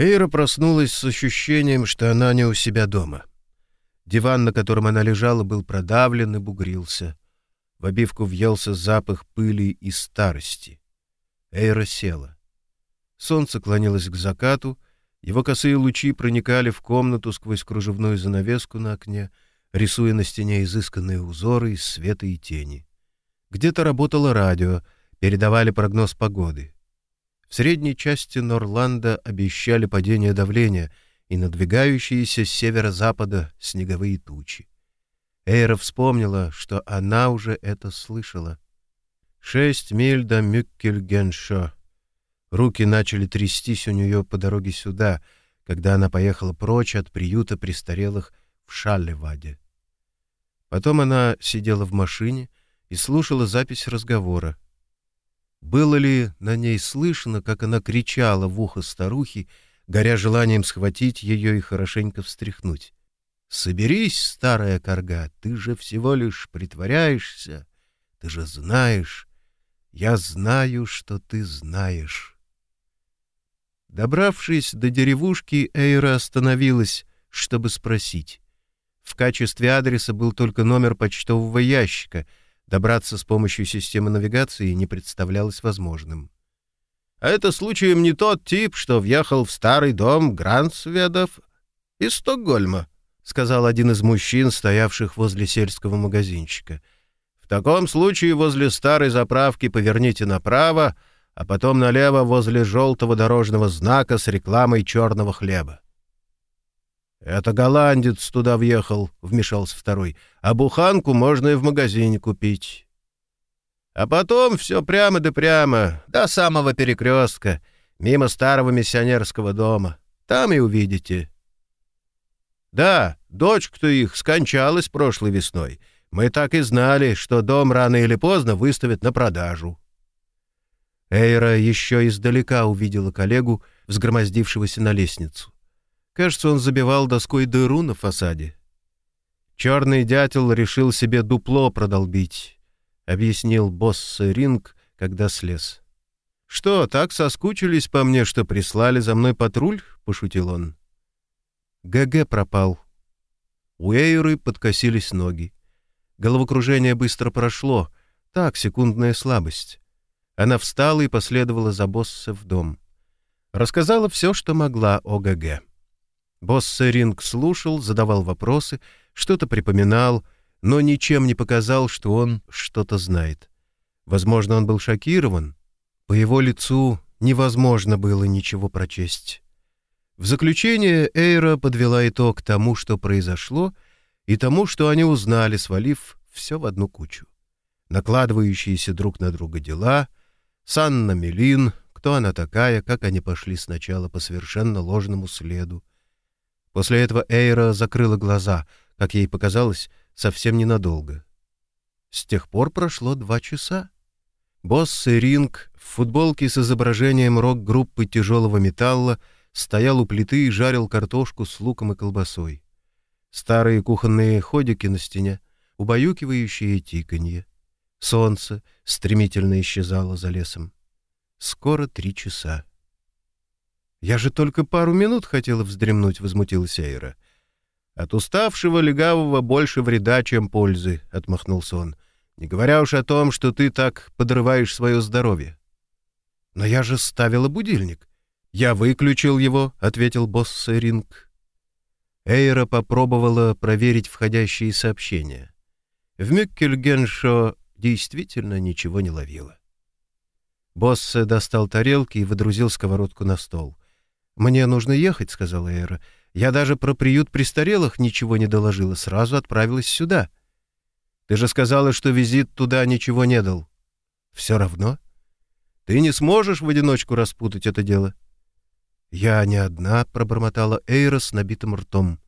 Эйра проснулась с ощущением, что она не у себя дома. Диван, на котором она лежала, был продавлен и бугрился. В обивку въелся запах пыли и старости. Эйра села. Солнце клонилось к закату, его косые лучи проникали в комнату сквозь кружевную занавеску на окне, рисуя на стене изысканные узоры из света и тени. Где-то работало радио, передавали прогноз погоды. В средней части Норланда обещали падение давления и надвигающиеся с северо-запада снеговые тучи. Эйра вспомнила, что она уже это слышала. Шесть миль до Мюккельгеншо. Руки начали трястись у нее по дороге сюда, когда она поехала прочь от приюта престарелых в Шаллеваде. Потом она сидела в машине и слушала запись разговора. Было ли на ней слышно, как она кричала в ухо старухи, горя желанием схватить ее и хорошенько встряхнуть? «Соберись, старая корга, ты же всего лишь притворяешься, ты же знаешь, я знаю, что ты знаешь». Добравшись до деревушки, Эйра остановилась, чтобы спросить. В качестве адреса был только номер почтового ящика — Добраться с помощью системы навигации не представлялось возможным. «А это случаем не тот тип, что въехал в старый дом Грансведов из Стокгольма», — сказал один из мужчин, стоявших возле сельского магазинчика. «В таком случае возле старой заправки поверните направо, а потом налево возле желтого дорожного знака с рекламой черного хлеба». «Это голландец туда въехал», — вмешался второй. «А буханку можно и в магазине купить». «А потом все прямо да прямо, до самого перекрестка, мимо старого миссионерского дома. Там и увидите». «Да, дочка-то их скончалась прошлой весной. Мы так и знали, что дом рано или поздно выставят на продажу». Эйра еще издалека увидела коллегу, взгромоздившегося на лестницу. Кажется, он забивал доской дыру на фасаде. Черный дятел решил себе дупло продолбить, — объяснил босс Ринг, когда слез. — Что, так соскучились по мне, что прислали за мной патруль? — пошутил он. ГГ пропал. У Эйры подкосились ноги. Головокружение быстро прошло. Так, секундная слабость. Она встала и последовала за босса в дом. Рассказала все, что могла о ГГ. Босс Ринг слушал, задавал вопросы, что-то припоминал, но ничем не показал, что он что-то знает. Возможно, он был шокирован. По его лицу невозможно было ничего прочесть. В заключение Эйра подвела итог тому, что произошло, и тому, что они узнали, свалив все в одну кучу. Накладывающиеся друг на друга дела, Санна Мелин, кто она такая, как они пошли сначала по совершенно ложному следу, После этого Эйра закрыла глаза, как ей показалось, совсем ненадолго. С тех пор прошло два часа. Босс Ринг в футболке с изображением рок-группы тяжелого металла стоял у плиты и жарил картошку с луком и колбасой. Старые кухонные ходики на стене, убаюкивающие тиканье. Солнце стремительно исчезало за лесом. Скоро три часа. «Я же только пару минут хотела вздремнуть», — возмутилась Эйра. «От уставшего легавого больше вреда, чем пользы», — отмахнулся он. «Не говоря уж о том, что ты так подрываешь свое здоровье». «Но я же ставила будильник». «Я выключил его», — ответил босс Ринг. Эйра попробовала проверить входящие сообщения. В Мюккельгеншо действительно ничего не ловила. Босс достал тарелки и выдрузил сковородку на стол. «Мне нужно ехать», — сказала Эра. «Я даже про приют престарелых ничего не доложила, сразу отправилась сюда». «Ты же сказала, что визит туда ничего не дал». «Все равно. Ты не сможешь в одиночку распутать это дело». «Я не одна», — пробормотала Эйра с набитым ртом.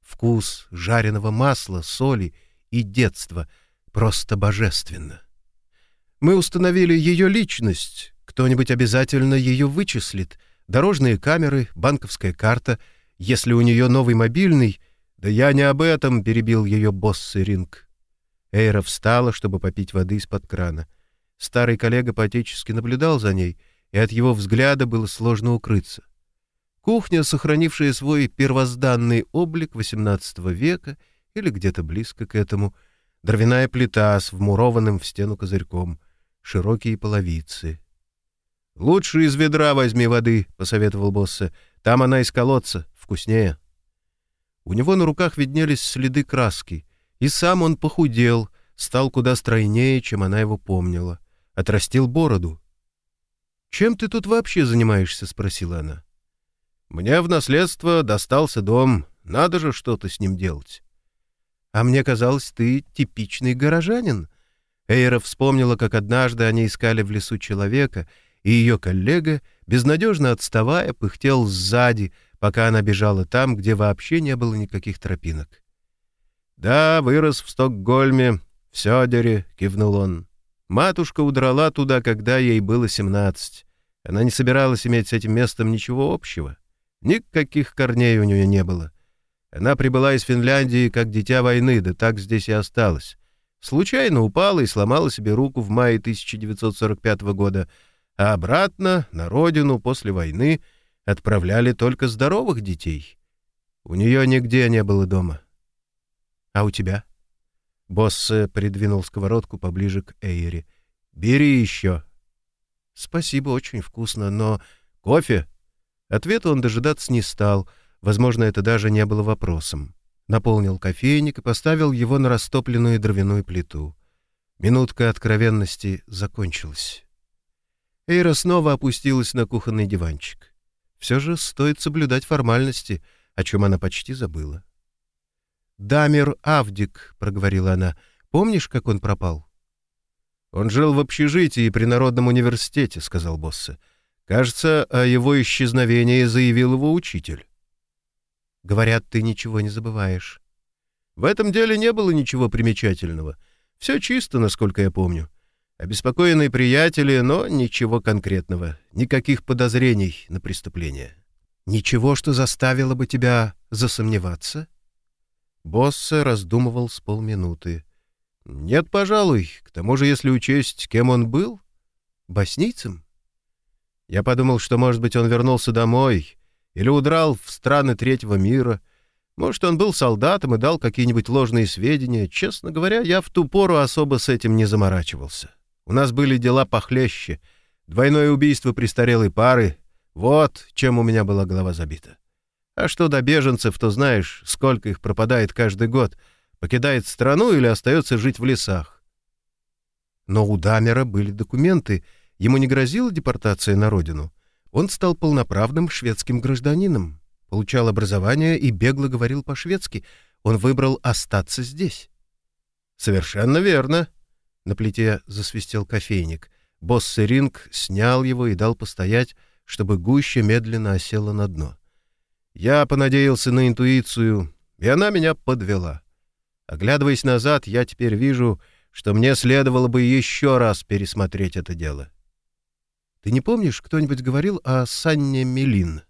«Вкус жареного масла, соли и детства просто божественно. Мы установили ее личность. Кто-нибудь обязательно ее вычислит» дорожные камеры, банковская карта. Если у нее новый мобильный... Да я не об этом, — перебил ее босс Ринг. Эйра встала, чтобы попить воды из-под крана. Старый коллега по-отечески наблюдал за ней, и от его взгляда было сложно укрыться. Кухня, сохранившая свой первозданный облик XVIII века или где-то близко к этому, дровяная плита с вмурованным в стену козырьком, широкие половицы. «Лучше из ведра возьми воды», — посоветовал босса. «Там она из колодца, вкуснее». У него на руках виднелись следы краски, и сам он похудел, стал куда стройнее, чем она его помнила. Отрастил бороду. «Чем ты тут вообще занимаешься?» — спросила она. «Мне в наследство достался дом. Надо же что-то с ним делать». «А мне казалось, ты типичный горожанин». Эйра вспомнила, как однажды они искали в лесу человека, и ее коллега, безнадежно отставая, пыхтел сзади, пока она бежала там, где вообще не было никаких тропинок. «Да, вырос в Стокгольме, в Сёдере», — кивнул он. «Матушка удрала туда, когда ей было семнадцать. Она не собиралась иметь с этим местом ничего общего. Никаких корней у нее не было. Она прибыла из Финляндии как дитя войны, да так здесь и осталась. Случайно упала и сломала себе руку в мае 1945 года, а обратно, на родину, после войны — отправляли только здоровых детей. У нее нигде не было дома. — А у тебя? Босс придвинул сковородку поближе к Эйре. — Бери еще. — Спасибо, очень вкусно, но... — Кофе? Ответа он дожидаться не стал. Возможно, это даже не было вопросом. Наполнил кофейник и поставил его на растопленную дровяную плиту. Минутка откровенности закончилась. Эйра снова опустилась на кухонный диванчик. Все же стоит соблюдать формальности, о чем она почти забыла. «Дамир Авдик», — проговорила она, — «помнишь, как он пропал?» «Он жил в общежитии при Народном университете», — сказал Боссе. «Кажется, о его исчезновении заявил его учитель». «Говорят, ты ничего не забываешь». «В этом деле не было ничего примечательного. Все чисто, насколько я помню. Обеспокоенные приятели, но ничего конкретного, никаких подозрений на преступление. Ничего, что заставило бы тебя засомневаться? Боссе раздумывал с полминуты. Нет, пожалуй. К тому же, если учесть, кем он был? Боснийцем? Я подумал, что, может быть, он вернулся домой или удрал в страны третьего мира. Может, он был солдатом и дал какие-нибудь ложные сведения. Честно говоря, я в ту пору особо с этим не заморачивался. У нас были дела похлеще. Двойное убийство престарелой пары. Вот чем у меня была голова забита. А что до беженцев, то знаешь, сколько их пропадает каждый год. Покидает страну или остается жить в лесах. Но у Дамера были документы. Ему не грозила депортация на родину. Он стал полноправным шведским гражданином, получал образование и бегло говорил по-шведски. Он выбрал остаться здесь. «Совершенно верно», на плите засвистел кофейник. Босс Ринг снял его и дал постоять, чтобы гуще медленно осела на дно. Я понадеялся на интуицию, и она меня подвела. Оглядываясь назад, я теперь вижу, что мне следовало бы еще раз пересмотреть это дело. Ты не помнишь, кто-нибудь говорил о Санне Мелин?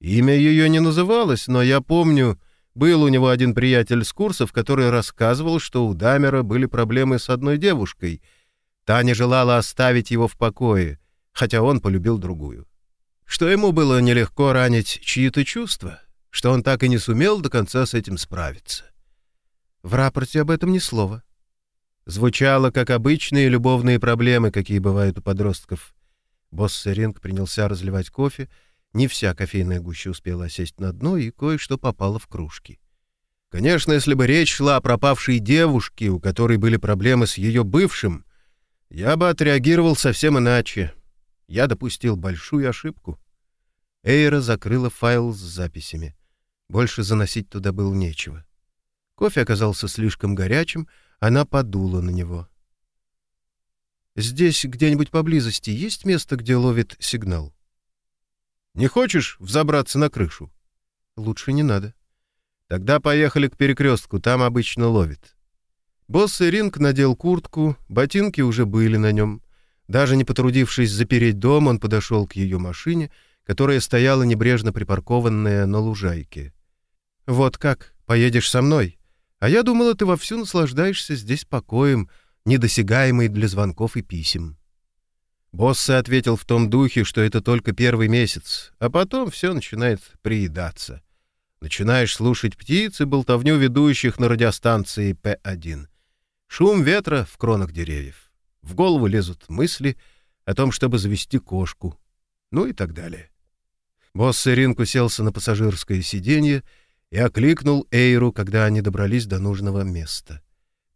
Имя ее не называлось, но я помню, был у него один приятель с курсов, который рассказывал, что у Дамера были проблемы с одной девушкой. Та не желала оставить его в покое, хотя он полюбил другую. Что ему было нелегко ранить чьи-то чувства, что он так и не сумел до конца с этим справиться. В рапорте об этом ни слова. Звучало, как обычные любовные проблемы, какие бывают у подростков. Босс Ринг принялся разливать кофе, не вся кофейная гуща успела осесть на дно, и кое-что попало в кружки. Конечно, если бы речь шла о пропавшей девушке, у которой были проблемы с ее бывшим, я бы отреагировал совсем иначе. Я допустил большую ошибку. Эйра закрыла файл с записями. Больше заносить туда было нечего. Кофе оказался слишком горячим, она подула на него. «Здесь где-нибудь поблизости есть место, где ловит сигнал?» Не хочешь взобраться на крышу? Лучше не надо. Тогда поехали к перекрестку, там обычно ловит. Босс Ринг надел куртку, ботинки уже были на нем. Даже не потрудившись запереть дом, он подошел к ее машине, которая стояла небрежно припаркованная на лужайке. «Вот как, поедешь со мной? А я думала, ты вовсю наслаждаешься здесь покоем, недосягаемый для звонков и писем». Босс ответил в том духе, что это только первый месяц, а потом все начинает приедаться. Начинаешь слушать птиц и болтовню ведущих на радиостанции П1. Шум ветра в кронах деревьев. В голову лезут мысли о том, чтобы завести кошку. Ну и так далее. Босс Иринк уселся на пассажирское сиденье и окликнул Эйру, когда они добрались до нужного места.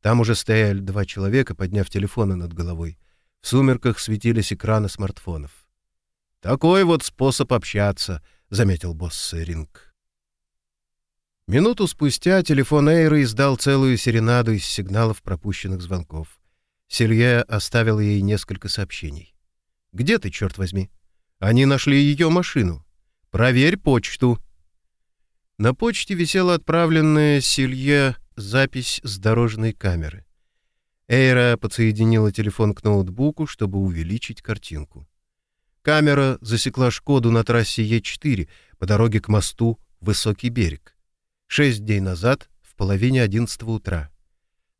Там уже стояли два человека, подняв телефоны над головой. В сумерках светились экраны смартфонов. «Такой вот способ общаться», — заметил босс Ринг. Минуту спустя телефон Эйры издал целую серенаду из сигналов пропущенных звонков. Селье оставил ей несколько сообщений. «Где ты, черт возьми? Они нашли ее машину. Проверь почту». На почте висела отправленная Селье запись с дорожной камеры. Эйра подсоединила телефон к ноутбуку, чтобы увеличить картинку. Камера засекла «Шкоду» на трассе Е4 по дороге к мосту «Высокий берег». Шесть дней назад, в половине одиннадцатого утра.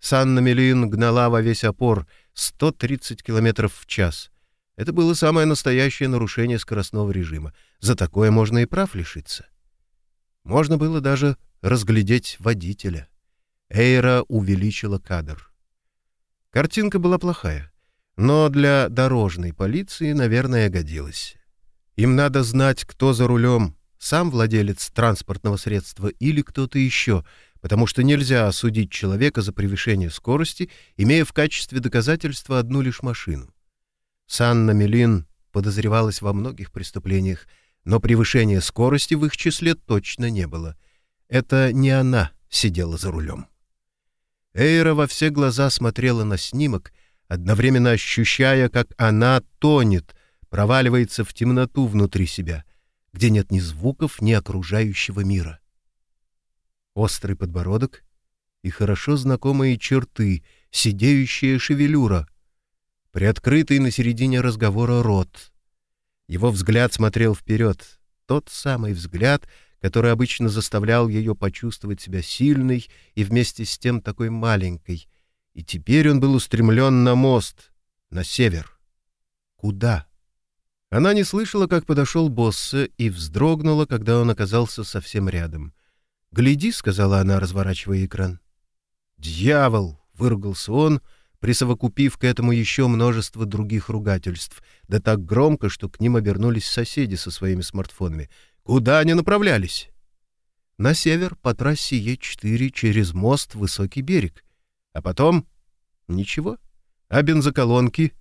Санна Мелин гнала во весь опор 130 км в час. Это было самое настоящее нарушение скоростного режима. За такое можно и прав лишиться. Можно было даже разглядеть водителя. Эйра увеличила кадр. Картинка была плохая, но для дорожной полиции, наверное, годилась. Им надо знать, кто за рулем, сам владелец транспортного средства или кто-то еще, потому что нельзя осудить человека за превышение скорости, имея в качестве доказательства одну лишь машину. Санна Мелин подозревалась во многих преступлениях, но превышения скорости в их числе точно не было. Это не она сидела за рулем. Эйра во все глаза смотрела на снимок, одновременно ощущая, как она тонет, проваливается в темноту внутри себя, где нет ни звуков, ни окружающего мира. Острый подбородок и хорошо знакомые черты, сидеющая шевелюра, приоткрытый на середине разговора рот. Его взгляд смотрел вперед, тот самый взгляд — который обычно заставлял ее почувствовать себя сильной и вместе с тем такой маленькой. И теперь он был устремлен на мост, на север. Куда? Она не слышала, как подошел босса, и вздрогнула, когда он оказался совсем рядом. «Гляди», — сказала она, разворачивая экран. «Дьявол!» — выругался он, присовокупив к этому еще множество других ругательств, да так громко, что к ним обернулись соседи со своими смартфонами. Куда они направлялись? На север по трассе Е4 через мост Высокий берег. А потом... Ничего. А бензоколонки?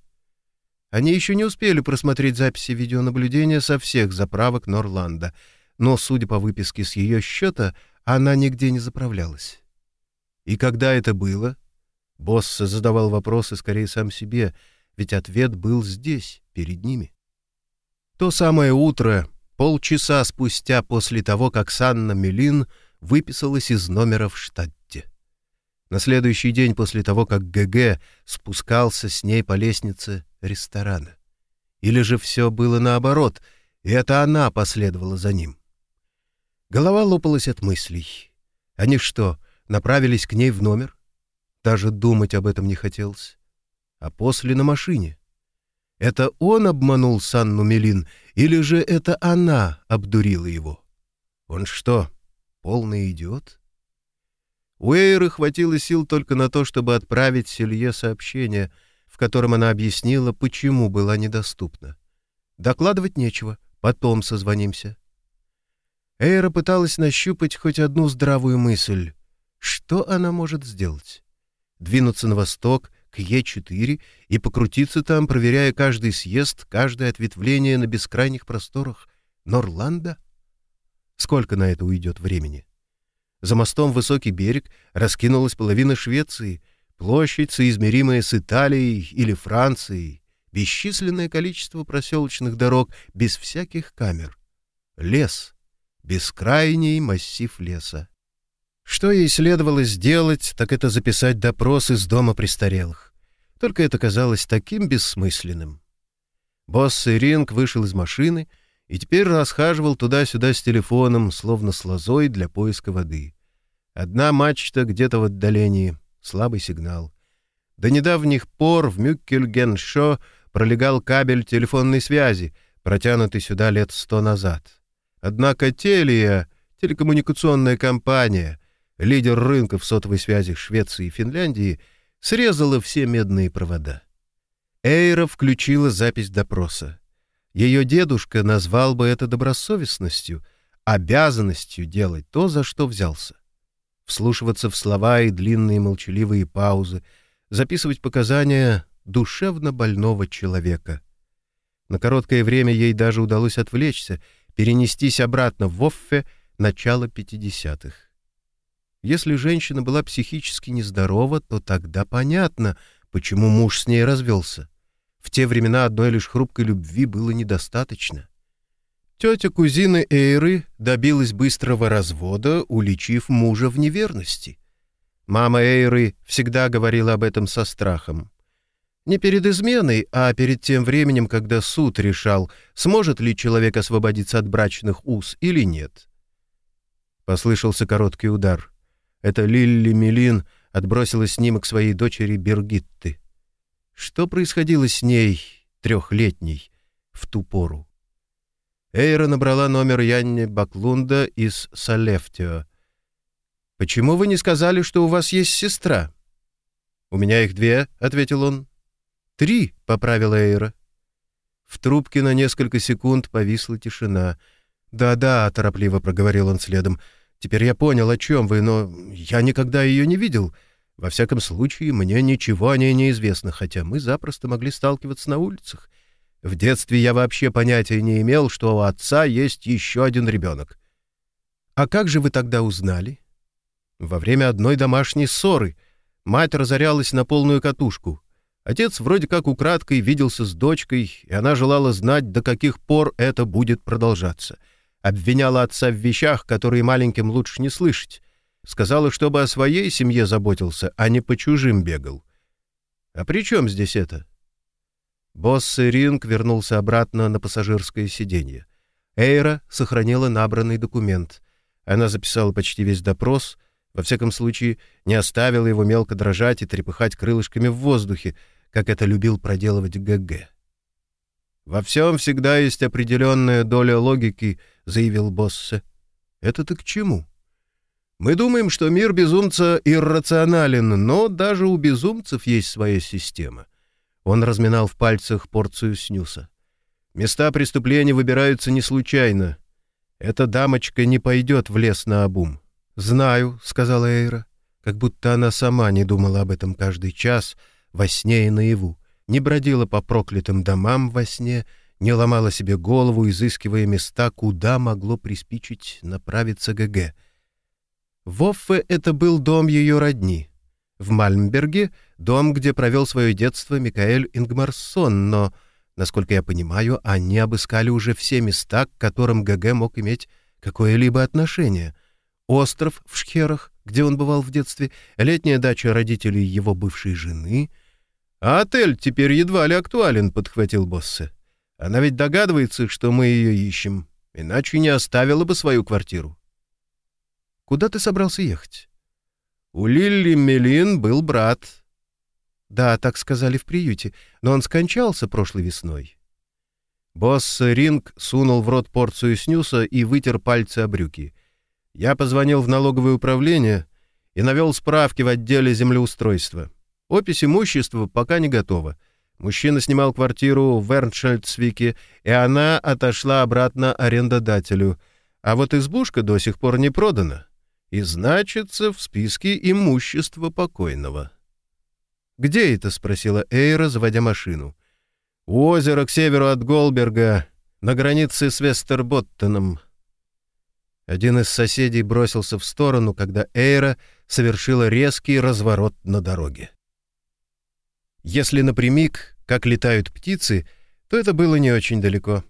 Они еще не успели просмотреть записи видеонаблюдения со всех заправок Норланда, но, судя по выписке с ее счета, она нигде не заправлялась. И когда это было? Босс задавал вопросы скорее сам себе, ведь ответ был здесь, перед ними. То самое утро, полчаса спустя после того, как Санна Мелин выписалась из номера в штатте. На следующий день после того, как ГГ спускался с ней по лестнице ресторана. Или же все было наоборот, и это она последовала за ним. Голова лопалась от мыслей. Они что, направились к ней в номер? Даже думать об этом не хотелось. А после на машине — это он обманул Санну Мелин, или же это она обдурила его? Он что, полный идиот? У Эйры хватило сил только на то, чтобы отправить Селье сообщение, в котором она объяснила, почему была недоступна. Докладывать нечего, потом созвонимся. Эйра пыталась нащупать хоть одну здравую мысль. Что она может сделать? Двинуться на восток к Е4 и покрутиться там, проверяя каждый съезд, каждое ответвление на бескрайних просторах Норланда? Сколько на это уйдет времени? За мостом высокий берег раскинулась половина Швеции, площадь, соизмеримая с Италией или Францией, бесчисленное количество проселочных дорог без всяких камер. Лес, бескрайний массив леса. Что ей следовало сделать, так это записать допрос из дома престарелых. Только это казалось таким бессмысленным. Босс Иринг вышел из машины и теперь расхаживал туда-сюда с телефоном, словно с лозой для поиска воды. Одна мачта где-то в отдалении, слабый сигнал. До недавних пор в Мюккельгеншо пролегал кабель телефонной связи, протянутый сюда лет сто назад. Однако Телия, телекоммуникационная компания, лидер рынков сотовой связи Швеции и Финляндии, срезала все медные провода. Эйра включила запись допроса. Ее дедушка назвал бы это добросовестностью, обязанностью делать то, за что взялся. Вслушиваться в слова и длинные молчаливые паузы, записывать показания душевно больного человека. На короткое время ей даже удалось отвлечься, перенестись обратно в Оффе начало 50-х. Если женщина была психически нездорова, то тогда понятно, почему муж с ней развелся. В те времена одной лишь хрупкой любви было недостаточно. Тетя кузины Эйры добилась быстрого развода, уличив мужа в неверности. Мама Эйры всегда говорила об этом со страхом. Не перед изменой, а перед тем временем, когда суд решал, сможет ли человек освободиться от брачных уз или нет. Послышался короткий удар. Это Лилли Мелин отбросила снимок своей дочери Бергитты. Что происходило с ней, трехлетней, в ту пору? Эйра набрала номер Янни Баклунда из Салефтио. «Почему вы не сказали, что у вас есть сестра?» «У меня их две», — ответил он. «Три», — поправила Эйра. В трубке на несколько секунд повисла тишина. «Да-да», — торопливо проговорил он следом. «Теперь я понял, о чем вы, но я никогда ее не видел. Во всяком случае, мне ничего о ней не известно, хотя мы запросто могли сталкиваться на улицах. В детстве я вообще понятия не имел, что у отца есть еще один ребенок. А как же вы тогда узнали? Во время одной домашней ссоры мать разорялась на полную катушку. Отец вроде как украдкой виделся с дочкой, и она желала знать, до каких пор это будет продолжаться. Обвиняла отца в вещах, которые маленьким лучше не слышать, Сказала, чтобы о своей семье заботился, а не по чужим бегал. А при чем здесь это? Босс Ринг вернулся обратно на пассажирское сиденье. Эйра сохранила набранный документ. Она записала почти весь допрос, во всяком случае, не оставила его мелко дрожать и трепыхать крылышками в воздухе, как это любил проделывать ГГ. «Во всем всегда есть определенная доля логики», — заявил Боссе. «Это-то к чему?» Мы думаем, что мир безумца иррационален, но даже у безумцев есть своя система. Он разминал в пальцах порцию снюса. Места преступления выбираются не случайно. Эта дамочка не пойдет в лес на обум. «Знаю», — сказала Эйра, как будто она сама не думала об этом каждый час, во сне и наяву, не бродила по проклятым домам во сне, не ломала себе голову, изыскивая места, куда могло приспичить направиться ГГ — Воффе — это был дом ее родни. В Мальмберге — дом, где провел свое детство Микаэль Ингмарсон, но, насколько я понимаю, они обыскали уже все места, к которым ГГ мог иметь какое-либо отношение. Остров в Шхерах, где он бывал в детстве, летняя дача родителей его бывшей жены. «А отель теперь едва ли актуален», — подхватил Боссе. «Она ведь догадывается, что мы ее ищем, иначе не оставила бы свою квартиру». Куда ты собрался ехать? У Лилли Мелин был брат. Да, так сказали в приюте, но он скончался прошлой весной. Босс Ринг сунул в рот порцию снюса и вытер пальцы о брюки. Я позвонил в налоговое управление и навел справки в отделе землеустройства. Опись имущества пока не готова. Мужчина снимал квартиру в Верншельдсвике, и она отошла обратно арендодателю. А вот избушка до сих пор не продана и значится в списке имущества покойного. «Где это?» — спросила Эйра, заводя машину. «У озера к северу от Голберга, на границе с Вестерботтеном». Один из соседей бросился в сторону, когда Эйра совершила резкий разворот на дороге. Если напрямик, как летают птицы, то это было не очень далеко.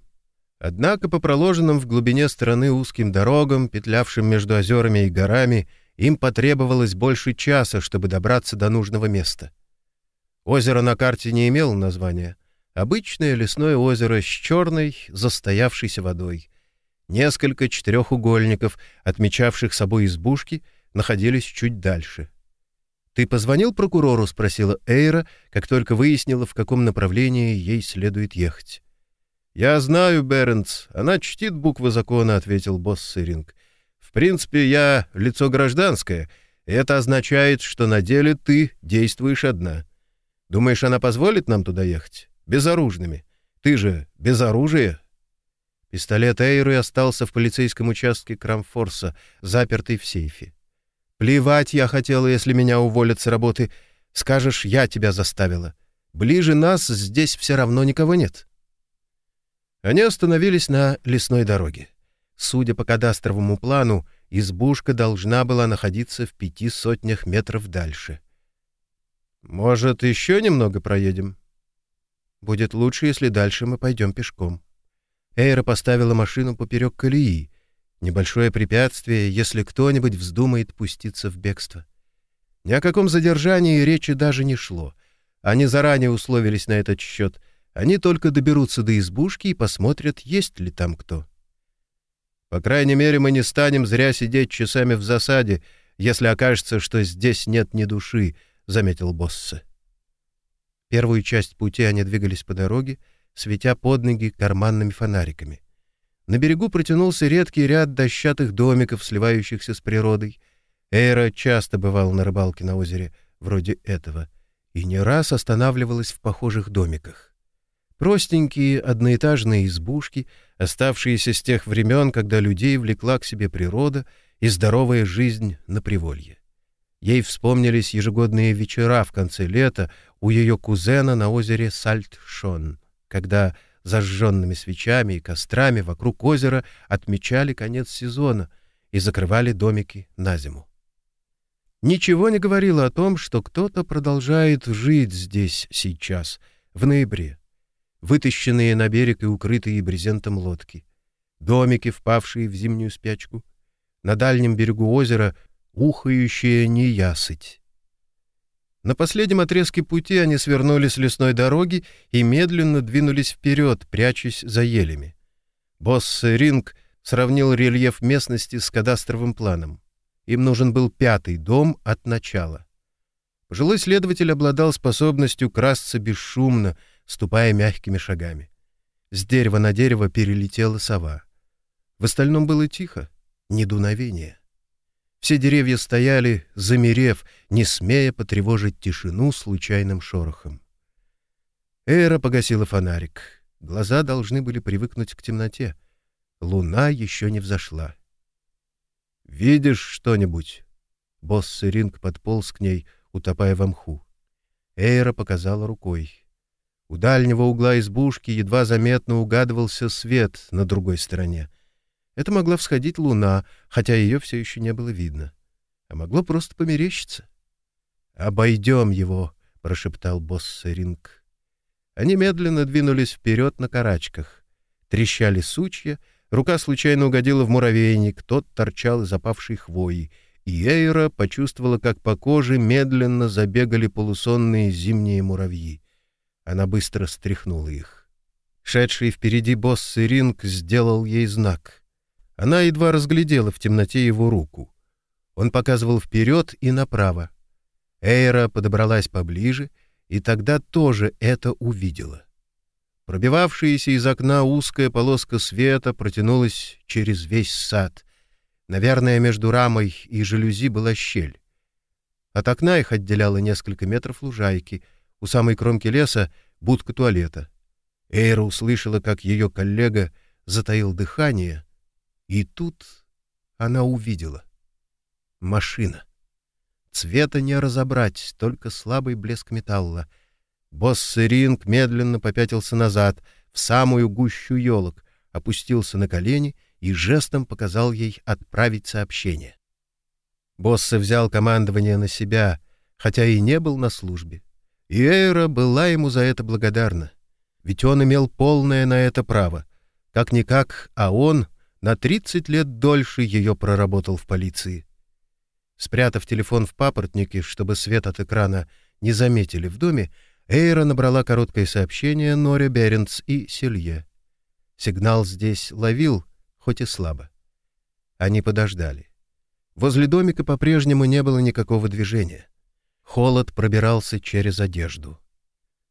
Однако по проложенным в глубине страны узким дорогам, петлявшим между озерами и горами, им потребовалось больше часа, чтобы добраться до нужного места. Озеро на карте не имело названия. Обычное лесное озеро с черной, застоявшейся водой. Несколько четырехугольников, отмечавших собой избушки, находились чуть дальше. «Ты позвонил прокурору?» — спросила Эйра, как только выяснила, в каком направлении ей следует ехать. «Я знаю, Бернс. Она чтит буквы закона», — ответил босс Сыринг. «В принципе, я лицо гражданское, это означает, что на деле ты действуешь одна. Думаешь, она позволит нам туда ехать? Безоружными. Ты же без оружия?» Пистолет Эйры остался в полицейском участке Крамфорса, запертый в сейфе. Плевать я хотела, если меня уволят с работы. Скажешь, я тебя заставила. Ближе нас здесь все равно никого нет. Они остановились на лесной дороге. Судя по кадастровому плану, избушка должна была находиться в пяти сотнях метров дальше. «Может, еще немного проедем?» «Будет лучше, если дальше мы пойдем пешком». Эйра поставила машину поперек колеи, Небольшое препятствие, если кто-нибудь вздумает пуститься в бегство. Ни о каком задержании речи даже не шло. Они заранее условились на этот счет. Они только доберутся до избушки и посмотрят, есть ли там кто. По крайней мере, мы не станем зря сидеть часами в засаде, если окажется, что здесь нет ни души, — заметил Боссе. Первую часть пути они двигались по дороге, светя под ноги карманными фонариками. На берегу протянулся редкий ряд дощатых домиков, сливающихся с природой. Эйра часто бывал на рыбалке на озере вроде этого и не раз останавливалась в похожих домиках. Простенькие одноэтажные избушки, оставшиеся с тех времен, когда людей влекла к себе природа и здоровая жизнь на приволье. Ей вспомнились ежегодные вечера в конце лета у ее кузена на озере Сальт-Шон, когда зажженными свечами и кострами вокруг озера отмечали конец сезона и закрывали домики на зиму. Ничего не говорило о том, что кто-то продолжает жить здесь сейчас, в ноябре. Вытащенные на берег и укрытые брезентом лодки, домики, впавшие в зимнюю спячку, на дальнем берегу озера ухающая неясыть, на последнем отрезке пути они свернули с лесной дороги и медленно двинулись вперед, прячась за елями. Босс Ринг сравнил рельеф местности с кадастровым планом. Им нужен был пятый дом от начала. Пожилой следователь обладал способностью красться бесшумно, ступая мягкими шагами. С дерева на дерево перелетела сова. В остальном было тихо, ни дуновения. Все деревья стояли, замерев, не смея потревожить тишину случайным шорохом. Эра погасила фонарик. Глаза должны были привыкнуть к темноте. Луна еще не взошла. «Видишь что-нибудь?» Босс Ринг подполз к ней, утопая в мху. Эйра показала рукой. У дальнего угла избушки едва заметно угадывался свет на другой стороне. Это могла всходить луна, хотя ее все еще не было видно. А могло просто померещиться. «Обойдем его», — прошептал босс Ринг. Они медленно двинулись вперед на карачках. Трещали сучья, рука случайно угодила в муравейник, тот торчал из опавшей хвои, и Эйра почувствовала, как по коже медленно забегали полусонные зимние муравьи. Она быстро стряхнула их. Шедший впереди босс Ринг сделал ей знак. Она едва разглядела в темноте его руку. Он показывал вперед и направо. Эйра подобралась поближе, и тогда тоже это увидела. Пробивавшаяся из окна узкая полоска света протянулась через весь сад. Наверное, между рамой и жалюзи была щель. От окна их отделяло несколько метров лужайки. У самой кромки леса — будка туалета. Эйра услышала, как ее коллега затаил дыхание, и тут она увидела. Машина. Цвета не разобрать, только слабый блеск металла. Босс Ринг медленно попятился назад, в самую гущу елок, опустился на колени и жестом показал ей отправить сообщение. Босса взял командование на себя, хотя и не был на службе. И Эйра была ему за это благодарна. Ведь он имел полное на это право. Как-никак, а он на 30 лет дольше ее проработал в полиции. Спрятав телефон в папоротнике, чтобы свет от экрана не заметили в доме, Эйра набрала короткое сообщение Норе Беренц и Селье. Сигнал здесь ловил, хоть и слабо. Они подождали. Возле домика по-прежнему не было никакого движения. Холод пробирался через одежду.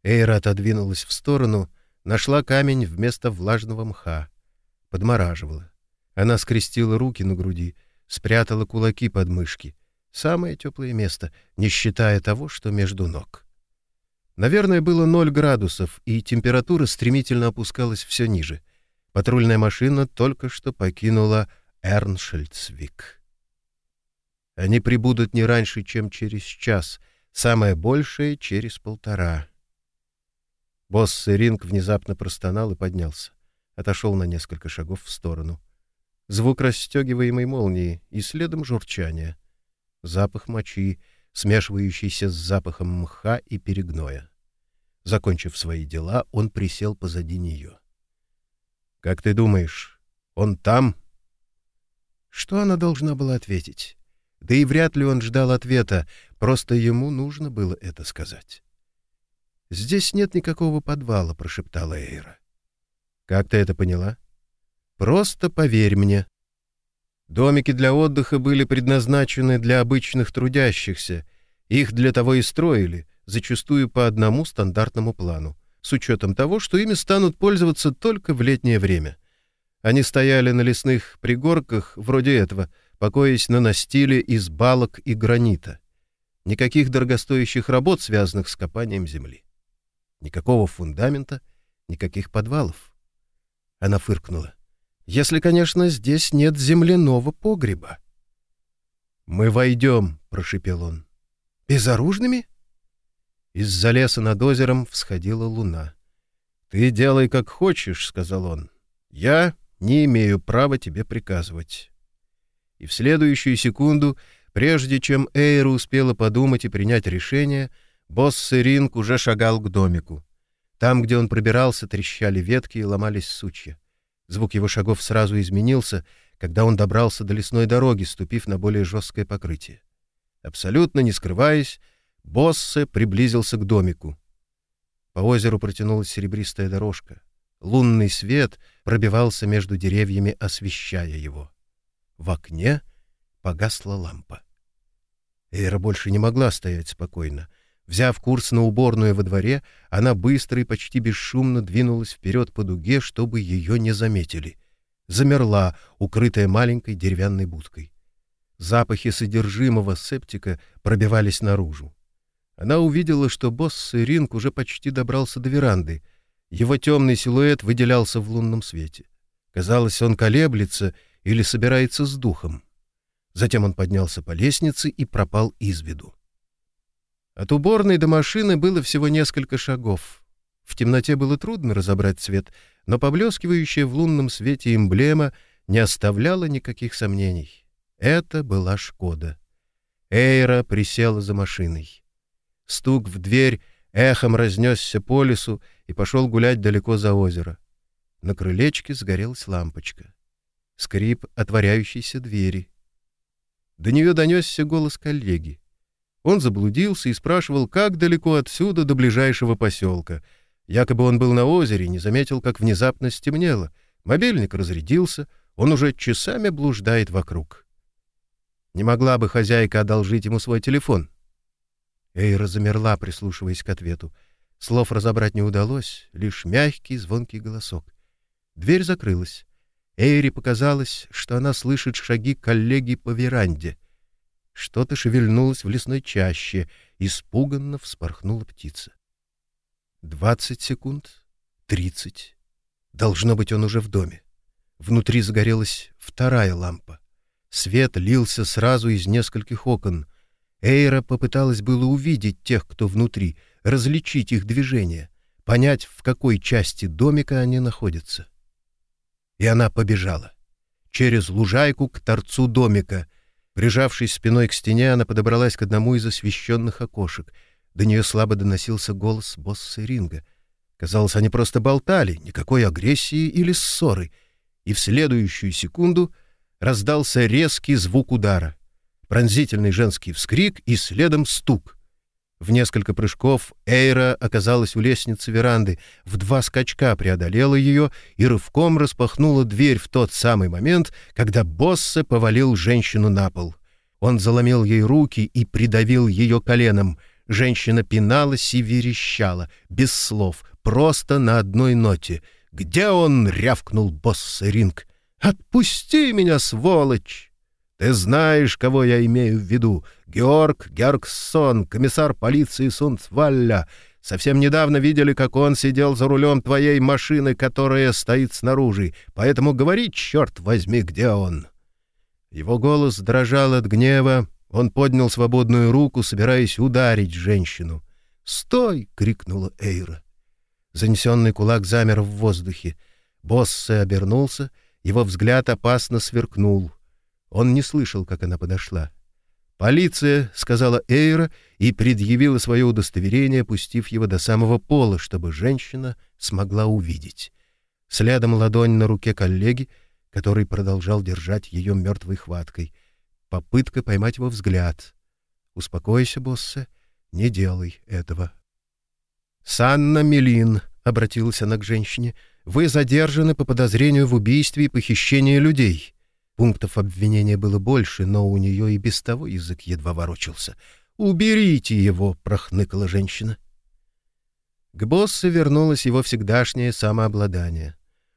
Эйра отодвинулась в сторону, нашла камень вместо влажного мха. Подмораживала. Она скрестила руки на груди, спрятала кулаки под мышки. Самое теплое место, не считая того, что между ног. Наверное, было ноль градусов, и температура стремительно опускалась все ниже. Патрульная машина только что покинула Эрншельцвик. Они прибудут не раньше, чем через час, самое большее — через полтора. Босс Ринг внезапно простонал и поднялся. Отошел на несколько шагов в сторону. Звук расстегиваемой молнии и следом журчание. Запах мочи, смешивающийся с запахом мха и перегноя. Закончив свои дела, он присел позади нее. «Как ты думаешь, он там?» Что она должна была ответить? Да и вряд ли он ждал ответа, просто ему нужно было это сказать. «Здесь нет никакого подвала», — прошептала Эйра. «Как ты это поняла?» «Просто поверь мне». Домики для отдыха были предназначены для обычных трудящихся. Их для того и строили, зачастую по одному стандартному плану, с учетом того, что ими станут пользоваться только в летнее время. Они стояли на лесных пригорках, вроде этого — покоясь на настиле из балок и гранита. Никаких дорогостоящих работ, связанных с копанием земли. Никакого фундамента, никаких подвалов. Она фыркнула. «Если, конечно, здесь нет земляного погреба». «Мы войдем», — прошипел он. «Безоружными?» Из-за леса над озером всходила луна. «Ты делай, как хочешь», — сказал он. «Я не имею права тебе приказывать» и в следующую секунду, прежде чем Эйра успела подумать и принять решение, босс Сыринг уже шагал к домику. Там, где он пробирался, трещали ветки и ломались сучья. Звук его шагов сразу изменился, когда он добрался до лесной дороги, ступив на более жесткое покрытие. Абсолютно не скрываясь, Боссе приблизился к домику. По озеру протянулась серебристая дорожка. Лунный свет пробивался между деревьями, освещая его. В окне погасла лампа. Эйра больше не могла стоять спокойно. Взяв курс на уборную во дворе, она быстро и почти бесшумно двинулась вперед по дуге, чтобы ее не заметили. Замерла, укрытая маленькой деревянной будкой. Запахи содержимого септика пробивались наружу. Она увидела, что босс Ринг уже почти добрался до веранды. Его темный силуэт выделялся в лунном свете. Казалось, он колеблется или собирается с духом. Затем он поднялся по лестнице и пропал из виду. От уборной до машины было всего несколько шагов. В темноте было трудно разобрать цвет, но поблескивающая в лунном свете эмблема не оставляла никаких сомнений. Это была «Шкода». Эйра присела за машиной. Стук в дверь эхом разнесся по лесу и пошел гулять далеко за озеро. На крылечке сгорелась лампочка скрип отворяющейся двери. До нее донесся голос коллеги. Он заблудился и спрашивал, как далеко отсюда до ближайшего поселка. Якобы он был на озере не заметил, как внезапно стемнело. Мобильник разрядился, он уже часами блуждает вокруг. Не могла бы хозяйка одолжить ему свой телефон? Эйра замерла, прислушиваясь к ответу. Слов разобрать не удалось, лишь мягкий звонкий голосок. Дверь закрылась. Эйри показалось, что она слышит шаги коллеги по веранде. Что-то шевельнулось в лесной чаще, испуганно вспорхнула птица. Двадцать секунд, тридцать. Должно быть, он уже в доме. Внутри загорелась вторая лампа. Свет лился сразу из нескольких окон. Эйра попыталась было увидеть тех, кто внутри, различить их движение, понять, в какой части домика они находятся и она побежала. Через лужайку к торцу домика. Прижавшись спиной к стене, она подобралась к одному из освещенных окошек. До нее слабо доносился голос босса Ринга. Казалось, они просто болтали, никакой агрессии или ссоры. И в следующую секунду раздался резкий звук удара. Пронзительный женский вскрик и следом стук. В несколько прыжков Эйра оказалась у лестницы веранды, в два скачка преодолела ее и рывком распахнула дверь в тот самый момент, когда Боссе повалил женщину на пол. Он заломил ей руки и придавил ее коленом. Женщина пиналась и верещала, без слов, просто на одной ноте. «Где он?» — рявкнул босс Ринг. «Отпусти меня, сволочь!» «Ты знаешь, кого я имею в виду. Георг Гергсон, комиссар полиции Сунцвалля. Совсем недавно видели, как он сидел за рулем твоей машины, которая стоит снаружи. Поэтому говори, черт возьми, где он!» Его голос дрожал от гнева. Он поднял свободную руку, собираясь ударить женщину. «Стой!» — крикнула Эйра. Занесенный кулак замер в воздухе. Боссе обернулся, его взгляд опасно сверкнул. Он не слышал, как она подошла. «Полиция», — сказала Эйра и предъявила свое удостоверение, пустив его до самого пола, чтобы женщина смогла увидеть. Следом ладонь на руке коллеги, который продолжал держать ее мертвой хваткой. Попытка поймать его взгляд. «Успокойся, боссе, не делай этого». «Санна Мелин», — обратилась она к женщине, — «вы задержаны по подозрению в убийстве и похищении людей». Пунктов обвинения было больше, но у нее и без того язык едва ворочался. «Уберите его!» — прохныкала женщина. К боссу вернулось его всегдашнее самообладание.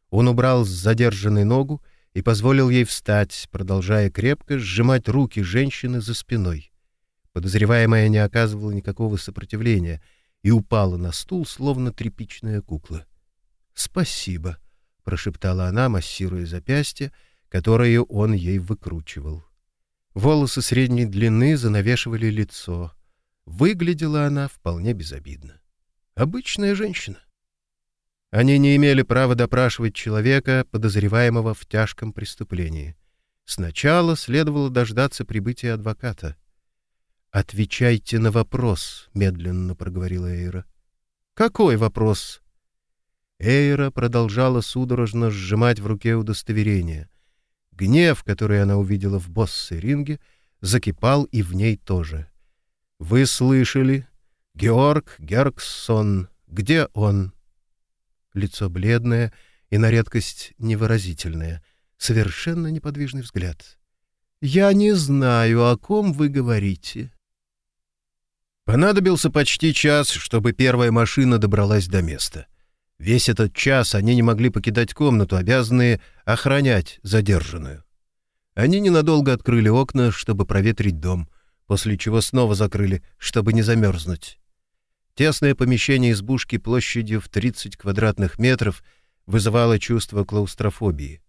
Он убрал с задержанной ногу и позволил ей встать, продолжая крепко сжимать руки женщины за спиной. Подозреваемая не оказывала никакого сопротивления и упала на стул, словно тряпичная кукла. «Спасибо», — прошептала она, массируя запястье, — которые он ей выкручивал. Волосы средней длины занавешивали лицо. Выглядела она вполне безобидно. Обычная женщина. Они не имели права допрашивать человека, подозреваемого в тяжком преступлении. Сначала следовало дождаться прибытия адвоката. «Отвечайте на вопрос», — медленно проговорила Эйра. «Какой вопрос?» Эйра продолжала судорожно сжимать в руке удостоверение. Гнев, который она увидела в боссе-ринге, закипал и в ней тоже. «Вы слышали? Георг Гергсон. Где он?» Лицо бледное и на редкость невыразительное, совершенно неподвижный взгляд. «Я не знаю, о ком вы говорите». Понадобился почти час, чтобы первая машина добралась до места. Весь этот час они не могли покидать комнату, обязанные охранять задержанную. Они ненадолго открыли окна, чтобы проветрить дом, после чего снова закрыли, чтобы не замерзнуть. Тесное помещение избушки площадью в 30 квадратных метров вызывало чувство клаустрофобии.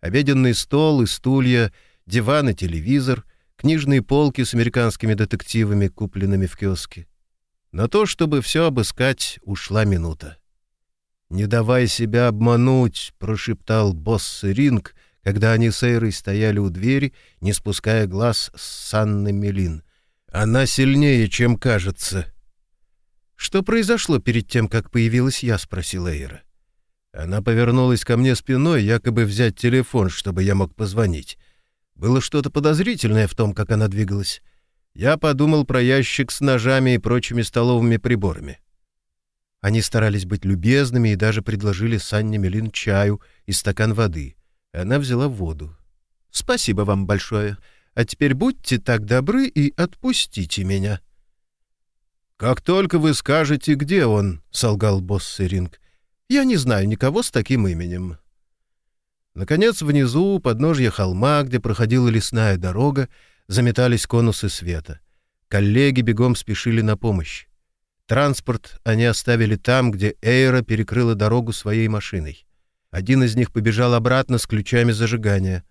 Обеденный стол и стулья, диван и телевизор, книжные полки с американскими детективами, купленными в киоске. На то, чтобы все обыскать, ушла минута. «Не давай себя обмануть», — прошептал босс Ринг, когда они с Эйрой стояли у двери, не спуская глаз с Санны Мелин. «Она сильнее, чем кажется». «Что произошло перед тем, как появилась я?» — спросила Эйра. Она повернулась ко мне спиной, якобы взять телефон, чтобы я мог позвонить. Было что-то подозрительное в том, как она двигалась. Я подумал про ящик с ножами и прочими столовыми приборами. Они старались быть любезными и даже предложили Санне Мелин чаю и стакан воды. Она взяла воду. «Спасибо вам большое. А теперь будьте так добры и отпустите меня». «Как только вы скажете, где он», — солгал босс Сыринг, — «я не знаю никого с таким именем». Наконец, внизу, у подножья холма, где проходила лесная дорога, заметались конусы света. Коллеги бегом спешили на помощь. Транспорт они оставили там, где Эйра перекрыла дорогу своей машиной. Один из них побежал обратно с ключами зажигания.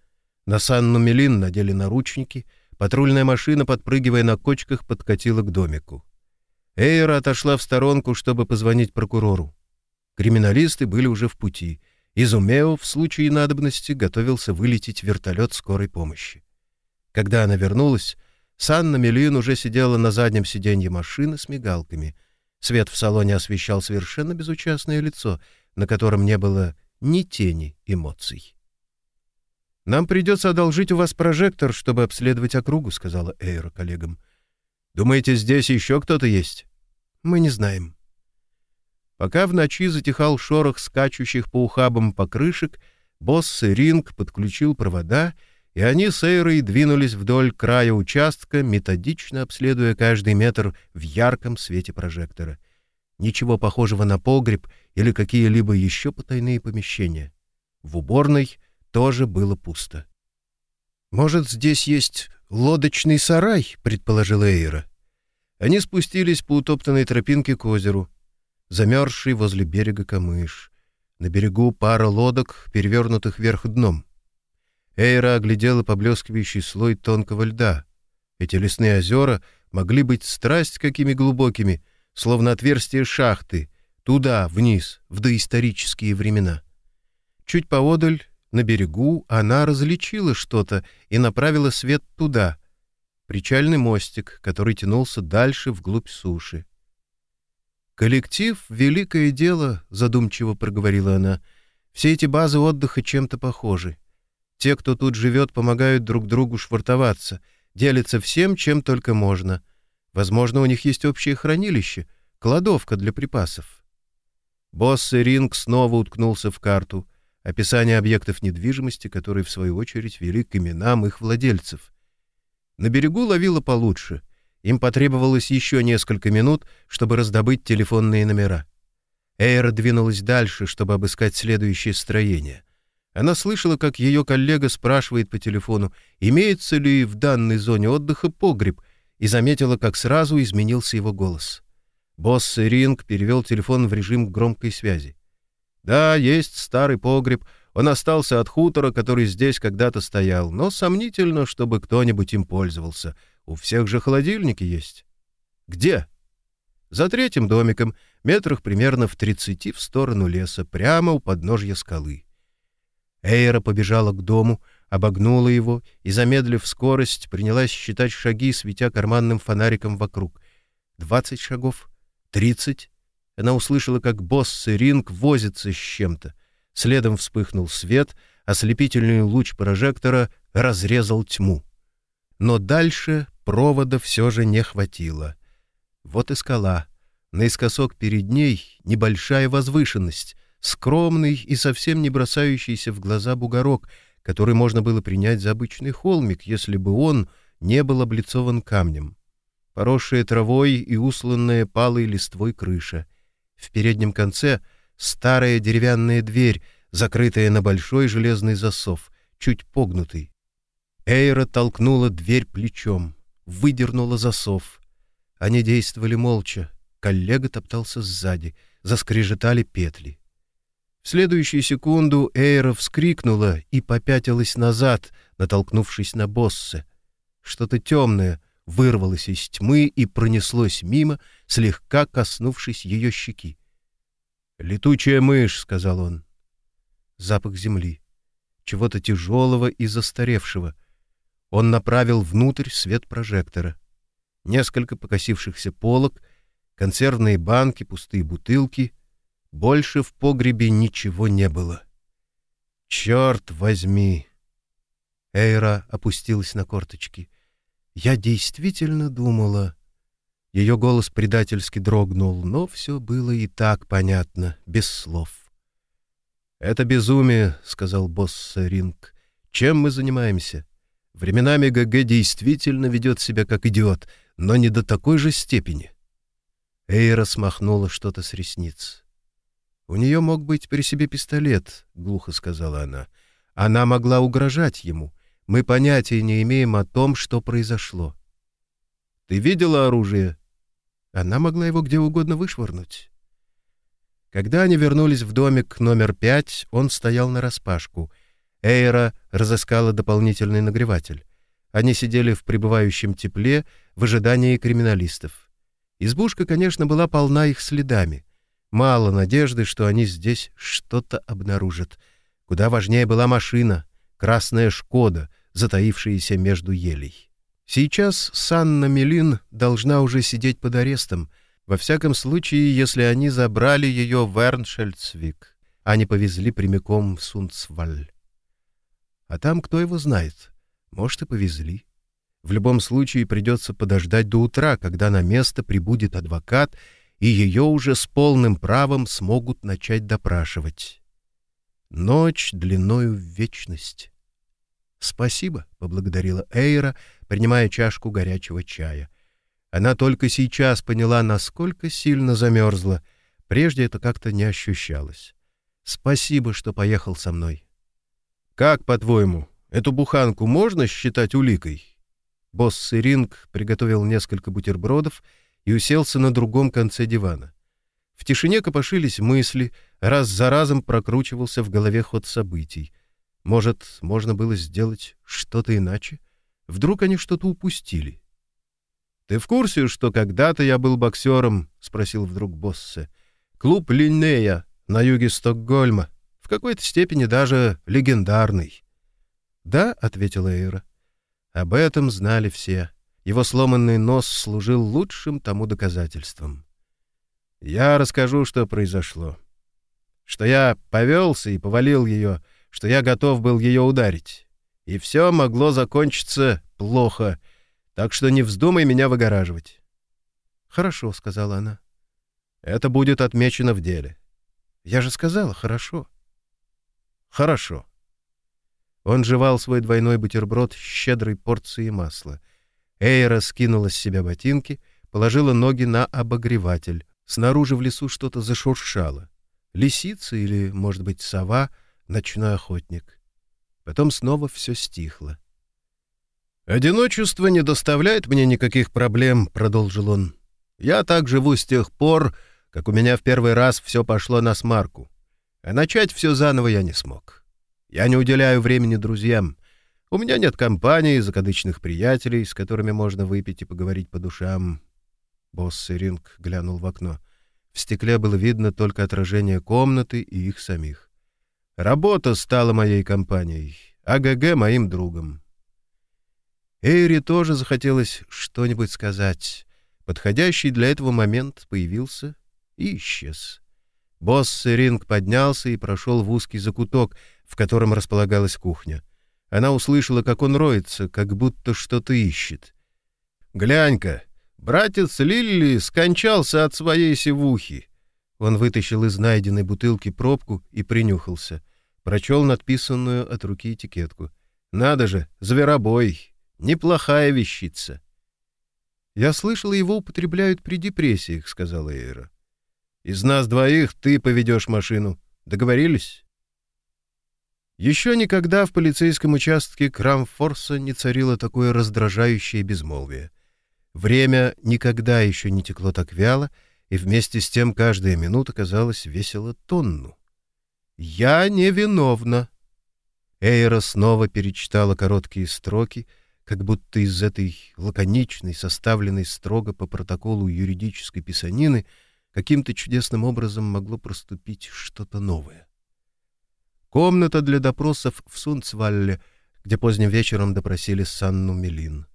На Санну Мелин надели наручники, патрульная машина, подпрыгивая на кочках, подкатила к домику. Эйра отошла в сторонку, чтобы позвонить прокурору. Криминалисты были уже в пути. Из Умео в случае надобности готовился вылететь вертолет скорой помощи. Когда она вернулась, Санна Мелин уже сидела на заднем сиденье машины с мигалками — Свет в салоне освещал совершенно безучастное лицо, на котором не было ни тени эмоций. «Нам придется одолжить у вас прожектор, чтобы обследовать округу», — сказала Эйра коллегам. «Думаете, здесь еще кто-то есть?» «Мы не знаем». Пока в ночи затихал шорох скачущих по ухабам покрышек, босс Ринг подключил провода и они с Эйрой двинулись вдоль края участка, методично обследуя каждый метр в ярком свете прожектора. Ничего похожего на погреб или какие-либо еще потайные помещения. В уборной тоже было пусто. «Может, здесь есть лодочный сарай?» — предположила Эйра. Они спустились по утоптанной тропинке к озеру, замерзший возле берега камыш. На берегу пара лодок, перевернутых вверх дном. Эйра оглядела поблескивающий слой тонкого льда. Эти лесные озера могли быть страсть какими глубокими, словно отверстия шахты, туда, вниз, в доисторические времена. Чуть поодаль, на берегу, она различила что-то и направила свет туда. Причальный мостик, который тянулся дальше вглубь суши. «Коллектив — великое дело», — задумчиво проговорила она. «Все эти базы отдыха чем-то похожи. Те, кто тут живет, помогают друг другу швартоваться, делятся всем, чем только можно. Возможно, у них есть общее хранилище, кладовка для припасов». Босс Ринг снова уткнулся в карту, описание объектов недвижимости, которые, в свою очередь, вели к именам их владельцев. На берегу ловило получше — им потребовалось еще несколько минут, чтобы раздобыть телефонные номера. Эйра двинулась дальше, чтобы обыскать следующее строение. Она слышала, как ее коллега спрашивает по телефону, имеется ли в данной зоне отдыха погреб, и заметила, как сразу изменился его голос. Босс Ринг перевел телефон в режим громкой связи. «Да, есть старый погреб. Он остался от хутора, который здесь когда-то стоял, но сомнительно, чтобы кто-нибудь им пользовался. У всех же холодильники есть. Где? За третьим домиком, метрах примерно в тридцати в сторону леса, прямо у подножья скалы. Эйра побежала к дому, обогнула его и, замедлив скорость, принялась считать шаги, светя карманным фонариком вокруг. Двадцать шагов, тридцать. Она услышала, как босс Ринг возится с чем-то. Следом вспыхнул свет, ослепительный луч прожектора разрезал тьму. Но дальше Провода все же не хватило. Вот и скала. Наискосок перед ней небольшая возвышенность, скромный и совсем не бросающийся в глаза бугорок, который можно было принять за обычный холмик, если бы он не был облицован камнем. Поросшая травой и усланная палой листвой крыша. В переднем конце старая деревянная дверь, закрытая на большой железный засов, чуть погнутый. Эйра толкнула дверь плечом выдернула засов. Они действовали молча. Коллега топтался сзади. Заскрежетали петли. В следующую секунду Эйра вскрикнула и попятилась назад, натолкнувшись на босса. Что-то темное вырвалось из тьмы и пронеслось мимо, слегка коснувшись ее щеки. «Летучая мышь», — сказал он. Запах земли. Чего-то тяжелого и застаревшего. Он направил внутрь свет прожектора. Несколько покосившихся полок, консервные банки, пустые бутылки. Больше в погребе ничего не было. «Черт возьми!» Эйра опустилась на корточки. «Я действительно думала...» Ее голос предательски дрогнул, но все было и так понятно, без слов. «Это безумие», — сказал босс Ринг. «Чем мы занимаемся? Временами ГГ действительно ведет себя как идиот, но не до такой же степени. Эйра смахнула что-то с ресниц. «У нее мог быть при себе пистолет», — глухо сказала она. «Она могла угрожать ему. Мы понятия не имеем о том, что произошло». «Ты видела оружие?» Она могла его где угодно вышвырнуть. Когда они вернулись в домик номер пять, он стоял нараспашку — Эйра разыскала дополнительный нагреватель. Они сидели в пребывающем тепле в ожидании криминалистов. Избушка, конечно, была полна их следами. Мало надежды, что они здесь что-то обнаружат. Куда важнее была машина, красная «Шкода», затаившаяся между елей. Сейчас Санна Мелин должна уже сидеть под арестом, во всяком случае, если они забрали ее в Эрншельцвик, а не повезли прямиком в Сундсваль. А там кто его знает? Может, и повезли. В любом случае придется подождать до утра, когда на место прибудет адвокат, и ее уже с полным правом смогут начать допрашивать. Ночь длиною в вечность. «Спасибо», — поблагодарила Эйра, принимая чашку горячего чая. Она только сейчас поняла, насколько сильно замерзла. Прежде это как-то не ощущалось. «Спасибо, что поехал со мной». «Как, по-твоему, эту буханку можно считать уликой?» Босс Сыринг приготовил несколько бутербродов и уселся на другом конце дивана. В тишине копошились мысли, раз за разом прокручивался в голове ход событий. Может, можно было сделать что-то иначе? Вдруг они что-то упустили? «Ты в курсе, что когда-то я был боксером?» — спросил вдруг Боссе. «Клуб Линнея на юге Стокгольма. В какой-то степени даже легендарный». «Да», — ответила Эйра. Об этом знали все. Его сломанный нос служил лучшим тому доказательством. Я расскажу, что произошло. Что я повелся и повалил ее, что я готов был ее ударить. И все могло закончиться плохо, так что не вздумай меня выгораживать. — Хорошо, — сказала она. — Это будет отмечено в деле. — Я же сказала, хорошо. — Хорошо. Он жевал свой двойной бутерброд с щедрой порцией масла. Эйра скинула с себя ботинки, положила ноги на обогреватель, Снаружи в лесу что-то зашуршало. Лисица или, может быть, сова, ночной охотник. Потом снова все стихло. «Одиночество не доставляет мне никаких проблем», — продолжил он. «Я так живу с тех пор, как у меня в первый раз все пошло на смарку. А начать все заново я не смог. Я не уделяю времени друзьям. У меня нет компании, закадычных приятелей, с которыми можно выпить и поговорить по душам. Босс Ринг глянул в окно. В стекле было видно только отражение комнаты и их самих. Работа стала моей компанией, а ГГ — моим другом. Эйри тоже захотелось что-нибудь сказать. Подходящий для этого момент появился и исчез. Босс Ринг поднялся и прошел в узкий закуток, в котором располагалась кухня. Она услышала, как он роется, как будто что-то ищет. «Глянь-ка!» Братец Лилли скончался от своей севухи. Он вытащил из найденной бутылки пробку и принюхался. Прочел надписанную от руки этикетку. «Надо же, зверобой! Неплохая вещица!» «Я слышала, его употребляют при депрессиях», — сказала Эйра. «Из нас двоих ты поведешь машину. Договорились?» Еще никогда в полицейском участке Крамфорса не царило такое раздражающее безмолвие — Время никогда еще не текло так вяло, и вместе с тем каждая минута казалась весело тонну. «Я невиновна!» Эйра снова перечитала короткие строки, как будто из этой лаконичной, составленной строго по протоколу юридической писанины, каким-то чудесным образом могло проступить что-то новое. Комната для допросов в Сунцвалле, где поздним вечером допросили Санну Мелин.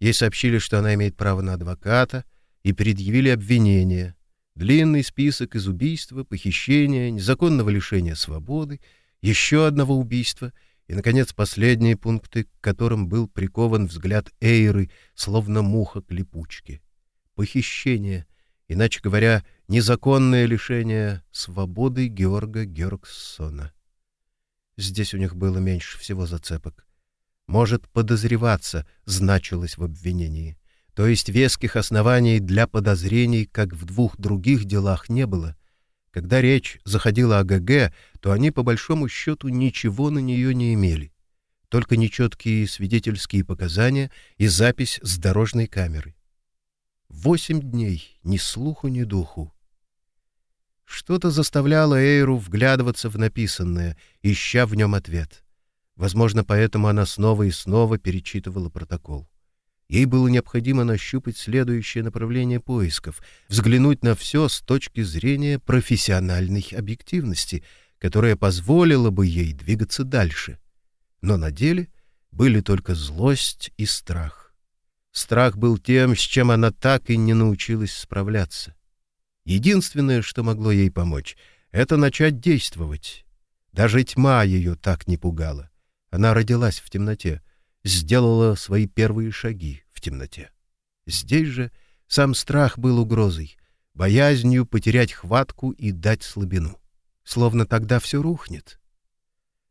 Ей сообщили, что она имеет право на адвоката, и предъявили обвинение. Длинный список из убийства, похищения, незаконного лишения свободы, еще одного убийства и, наконец, последние пункты, к которым был прикован взгляд Эйры, словно муха к липучке. Похищение, иначе говоря, незаконное лишение свободы Георга Георгсона. Здесь у них было меньше всего зацепок может подозреваться, значилось в обвинении. То есть веских оснований для подозрений, как в двух других делах, не было. Когда речь заходила о ГГ, то они, по большому счету, ничего на нее не имели. Только нечеткие свидетельские показания и запись с дорожной камеры. Восемь дней, ни слуху, ни духу. Что-то заставляло Эйру вглядываться в написанное, ища в нем ответ — Возможно, поэтому она снова и снова перечитывала протокол. Ей было необходимо нащупать следующее направление поисков, взглянуть на все с точки зрения профессиональной объективности, которая позволила бы ей двигаться дальше. Но на деле были только злость и страх. Страх был тем, с чем она так и не научилась справляться. Единственное, что могло ей помочь, — это начать действовать. Даже тьма ее так не пугала. Она родилась в темноте, сделала свои первые шаги в темноте. Здесь же сам страх был угрозой, боязнью потерять хватку и дать слабину. Словно тогда все рухнет.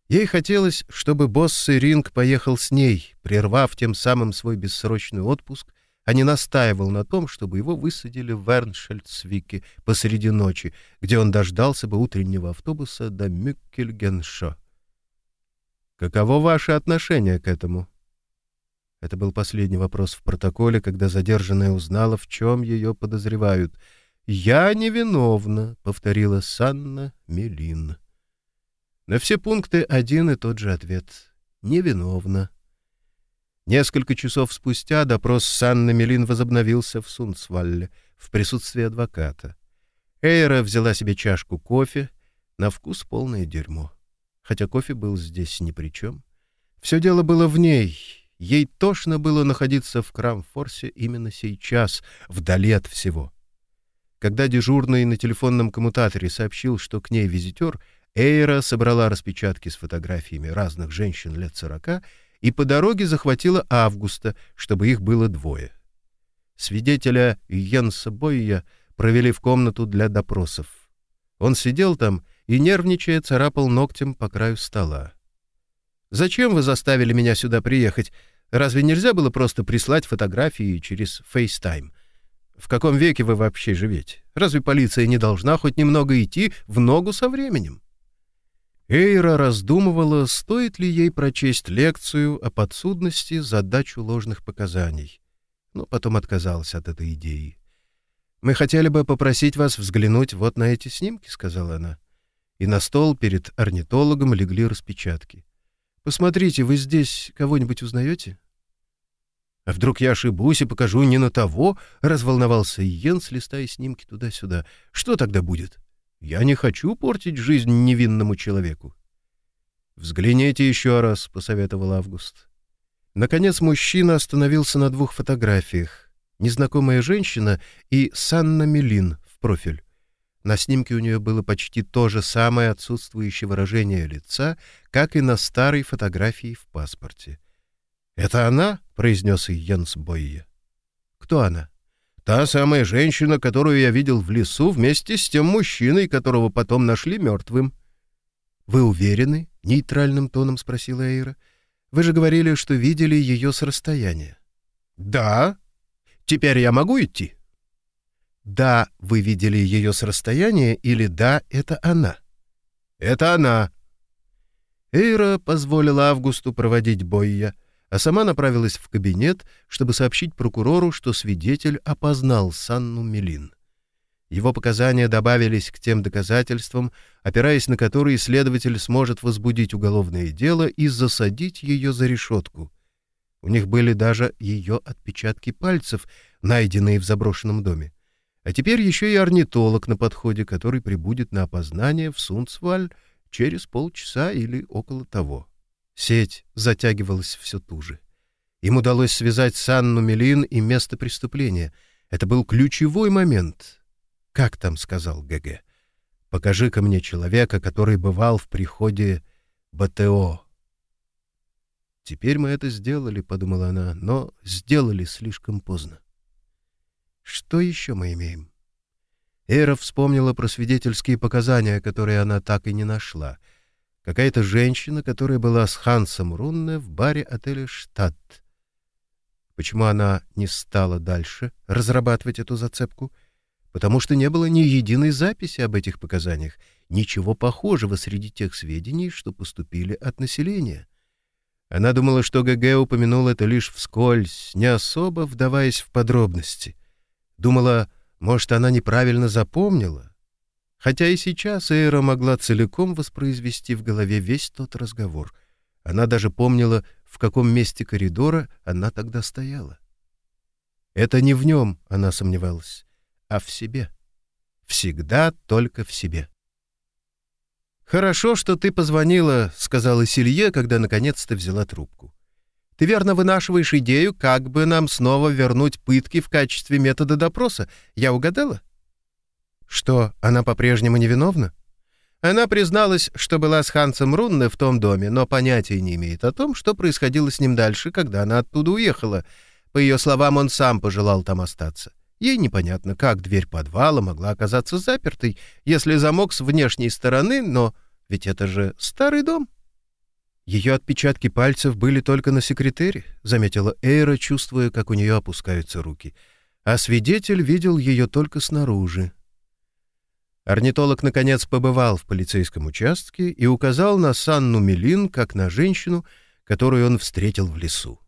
Ей хотелось, чтобы босс Ринг поехал с ней, прервав тем самым свой бессрочный отпуск, а не настаивал на том, чтобы его высадили в Верншельдсвике посреди ночи, где он дождался бы утреннего автобуса до Мюккельгеншо. «Каково ваше отношение к этому?» Это был последний вопрос в протоколе, когда задержанная узнала, в чем ее подозревают. «Я невиновна», — повторила Санна Мелин. На все пункты один и тот же ответ. Невиновна. Несколько часов спустя допрос Санны Мелин возобновился в Сунцвалле в присутствии адвоката. Эйра взяла себе чашку кофе, на вкус полное дерьмо. Хотя кофе был здесь ни при чем. Все дело было в ней. Ей тошно было находиться в Крамфорсе именно сейчас, вдали от всего. Когда дежурный на телефонном коммутаторе сообщил, что к ней визитер — Эйра собрала распечатки с фотографиями разных женщин лет сорока и по дороге захватила Августа, чтобы их было двое. Свидетеля Йенса Бойя провели в комнату для допросов. Он сидел там и, нервничая, царапал ногтем по краю стола. «Зачем вы заставили меня сюда приехать? Разве нельзя было просто прислать фотографии через FaceTime? В каком веке вы вообще живете? Разве полиция не должна хоть немного идти в ногу со временем?» Эйра раздумывала, стоит ли ей прочесть лекцию о подсудности за дачу ложных показаний, но потом отказалась от этой идеи. «Мы хотели бы попросить вас взглянуть вот на эти снимки», — сказала она. И на стол перед орнитологом легли распечатки. «Посмотрите, вы здесь кого-нибудь узнаете?» «А вдруг я ошибусь и покажу не на того?» — разволновался Йенс, листая снимки туда-сюда. «Что тогда будет?» Я не хочу портить жизнь невинному человеку. «Взгляните еще раз», — посоветовал Август. Наконец мужчина остановился на двух фотографиях. Незнакомая женщина и Санна Мелин в профиль. На снимке у нее было почти то же самое отсутствующее выражение лица, как и на старой фотографии в паспорте. «Это она?» — произнес Йенс Бойе. «Кто она?» Та самая женщина, которую я видел в лесу вместе с тем мужчиной, которого потом нашли мертвым. — Вы уверены? — нейтральным тоном спросила Эйра. — Вы же говорили, что видели ее с расстояния. — Да. Теперь я могу идти? — Да, вы видели ее с расстояния, или да, это она? — Это она. Эйра позволила Августу проводить Бойя — а сама направилась в кабинет, чтобы сообщить прокурору, что свидетель опознал Санну Мелин. Его показания добавились к тем доказательствам, опираясь на которые следователь сможет возбудить уголовное дело и засадить ее за решетку. У них были даже ее отпечатки пальцев, найденные в заброшенном доме. А теперь еще и орнитолог на подходе, который прибудет на опознание в Сунцваль через полчаса или около того. Сеть затягивалась все туже. Им удалось связать Санну Мелин и место преступления. Это был ключевой момент. «Как там?» — сказал ГГ. «Покажи-ка мне человека, который бывал в приходе БТО». «Теперь мы это сделали», — подумала она, — «но сделали слишком поздно». «Что еще мы имеем?» Эра вспомнила про свидетельские показания, которые она так и не нашла — какая-то женщина, которая была с Хансом Рунне в баре отеля «Штадт». Почему она не стала дальше разрабатывать эту зацепку? Потому что не было ни единой записи об этих показаниях, ничего похожего среди тех сведений, что поступили от населения. Она думала, что ГГ упомянул это лишь вскользь, не особо вдаваясь в подробности. Думала, может, она неправильно запомнила, Хотя и сейчас Эйра могла целиком воспроизвести в голове весь тот разговор. Она даже помнила, в каком месте коридора она тогда стояла. Это не в нем, она сомневалась, а в себе. Всегда только в себе. «Хорошо, что ты позвонила», — сказала Силье, когда наконец-то взяла трубку. «Ты верно вынашиваешь идею, как бы нам снова вернуть пытки в качестве метода допроса. Я угадала?» Что, она по-прежнему невиновна? Она призналась, что была с Хансом Рунне в том доме, но понятия не имеет о том, что происходило с ним дальше, когда она оттуда уехала. По ее словам, он сам пожелал там остаться. Ей непонятно, как дверь подвала могла оказаться запертой, если замок с внешней стороны, но ведь это же старый дом. Ее отпечатки пальцев были только на секретере, заметила Эйра, чувствуя, как у нее опускаются руки. А свидетель видел ее только снаружи. Орнитолог, наконец, побывал в полицейском участке и указал на Санну Мелин, как на женщину, которую он встретил в лесу.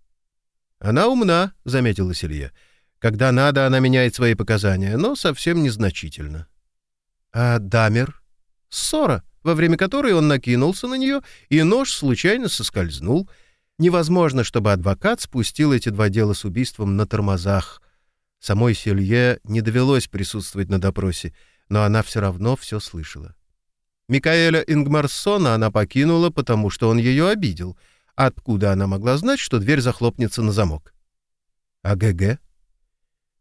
«Она умна», — заметила Силье. «Когда надо, она меняет свои показания, но совсем незначительно». «А Дамер?» «Ссора во время которой он накинулся на нее, и нож случайно соскользнул. Невозможно, чтобы адвокат спустил эти два дела с убийством на тормозах. Самой Селье не довелось присутствовать на допросе, но она все равно все слышала. Микаэля Ингмарсона она покинула, потому что он ее обидел. Откуда она могла знать, что дверь захлопнется на замок? А ГГ?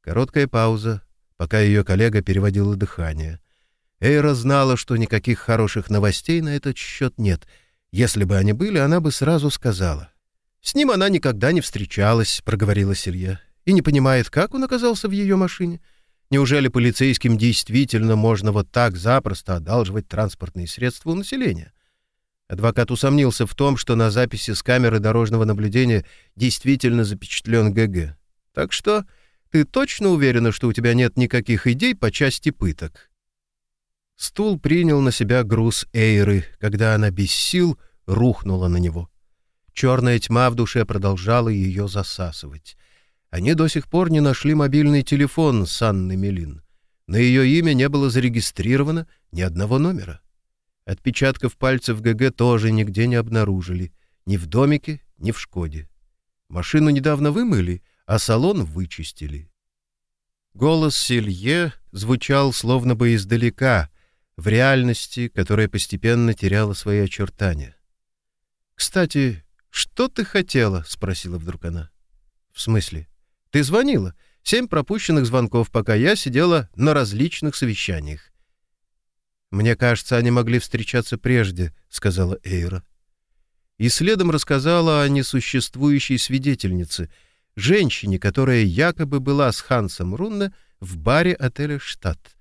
Короткая пауза, пока ее коллега переводила дыхание — Эйра знала, что никаких хороших новостей на этот счет нет. Если бы они были, она бы сразу сказала. «С ним она никогда не встречалась», — проговорила Силья, «и не понимает, как он оказался в ее машине. Неужели полицейским действительно можно вот так запросто одалживать транспортные средства у населения?» Адвокат усомнился в том, что на записи с камеры дорожного наблюдения действительно запечатлен ГГ. «Так что ты точно уверена, что у тебя нет никаких идей по части пыток?» Стул принял на себя груз Эйры, когда она без сил рухнула на него. Черная тьма в душе продолжала ее засасывать. Они до сих пор не нашли мобильный телефон с Анной Мелин. На ее имя не было зарегистрировано ни одного номера. Отпечатков пальцев ГГ тоже нигде не обнаружили. Ни в домике, ни в «Шкоде». Машину недавно вымыли, а салон вычистили. Голос Силье звучал словно бы издалека — в реальности, которая постепенно теряла свои очертания. «Кстати, что ты хотела?» — спросила вдруг она. «В смысле? Ты звонила. Семь пропущенных звонков, пока я сидела на различных совещаниях». «Мне кажется, они могли встречаться прежде», — сказала Эйра. И следом рассказала о несуществующей свидетельнице, женщине, которая якобы была с Хансом Рунне в баре отеля «Штадт».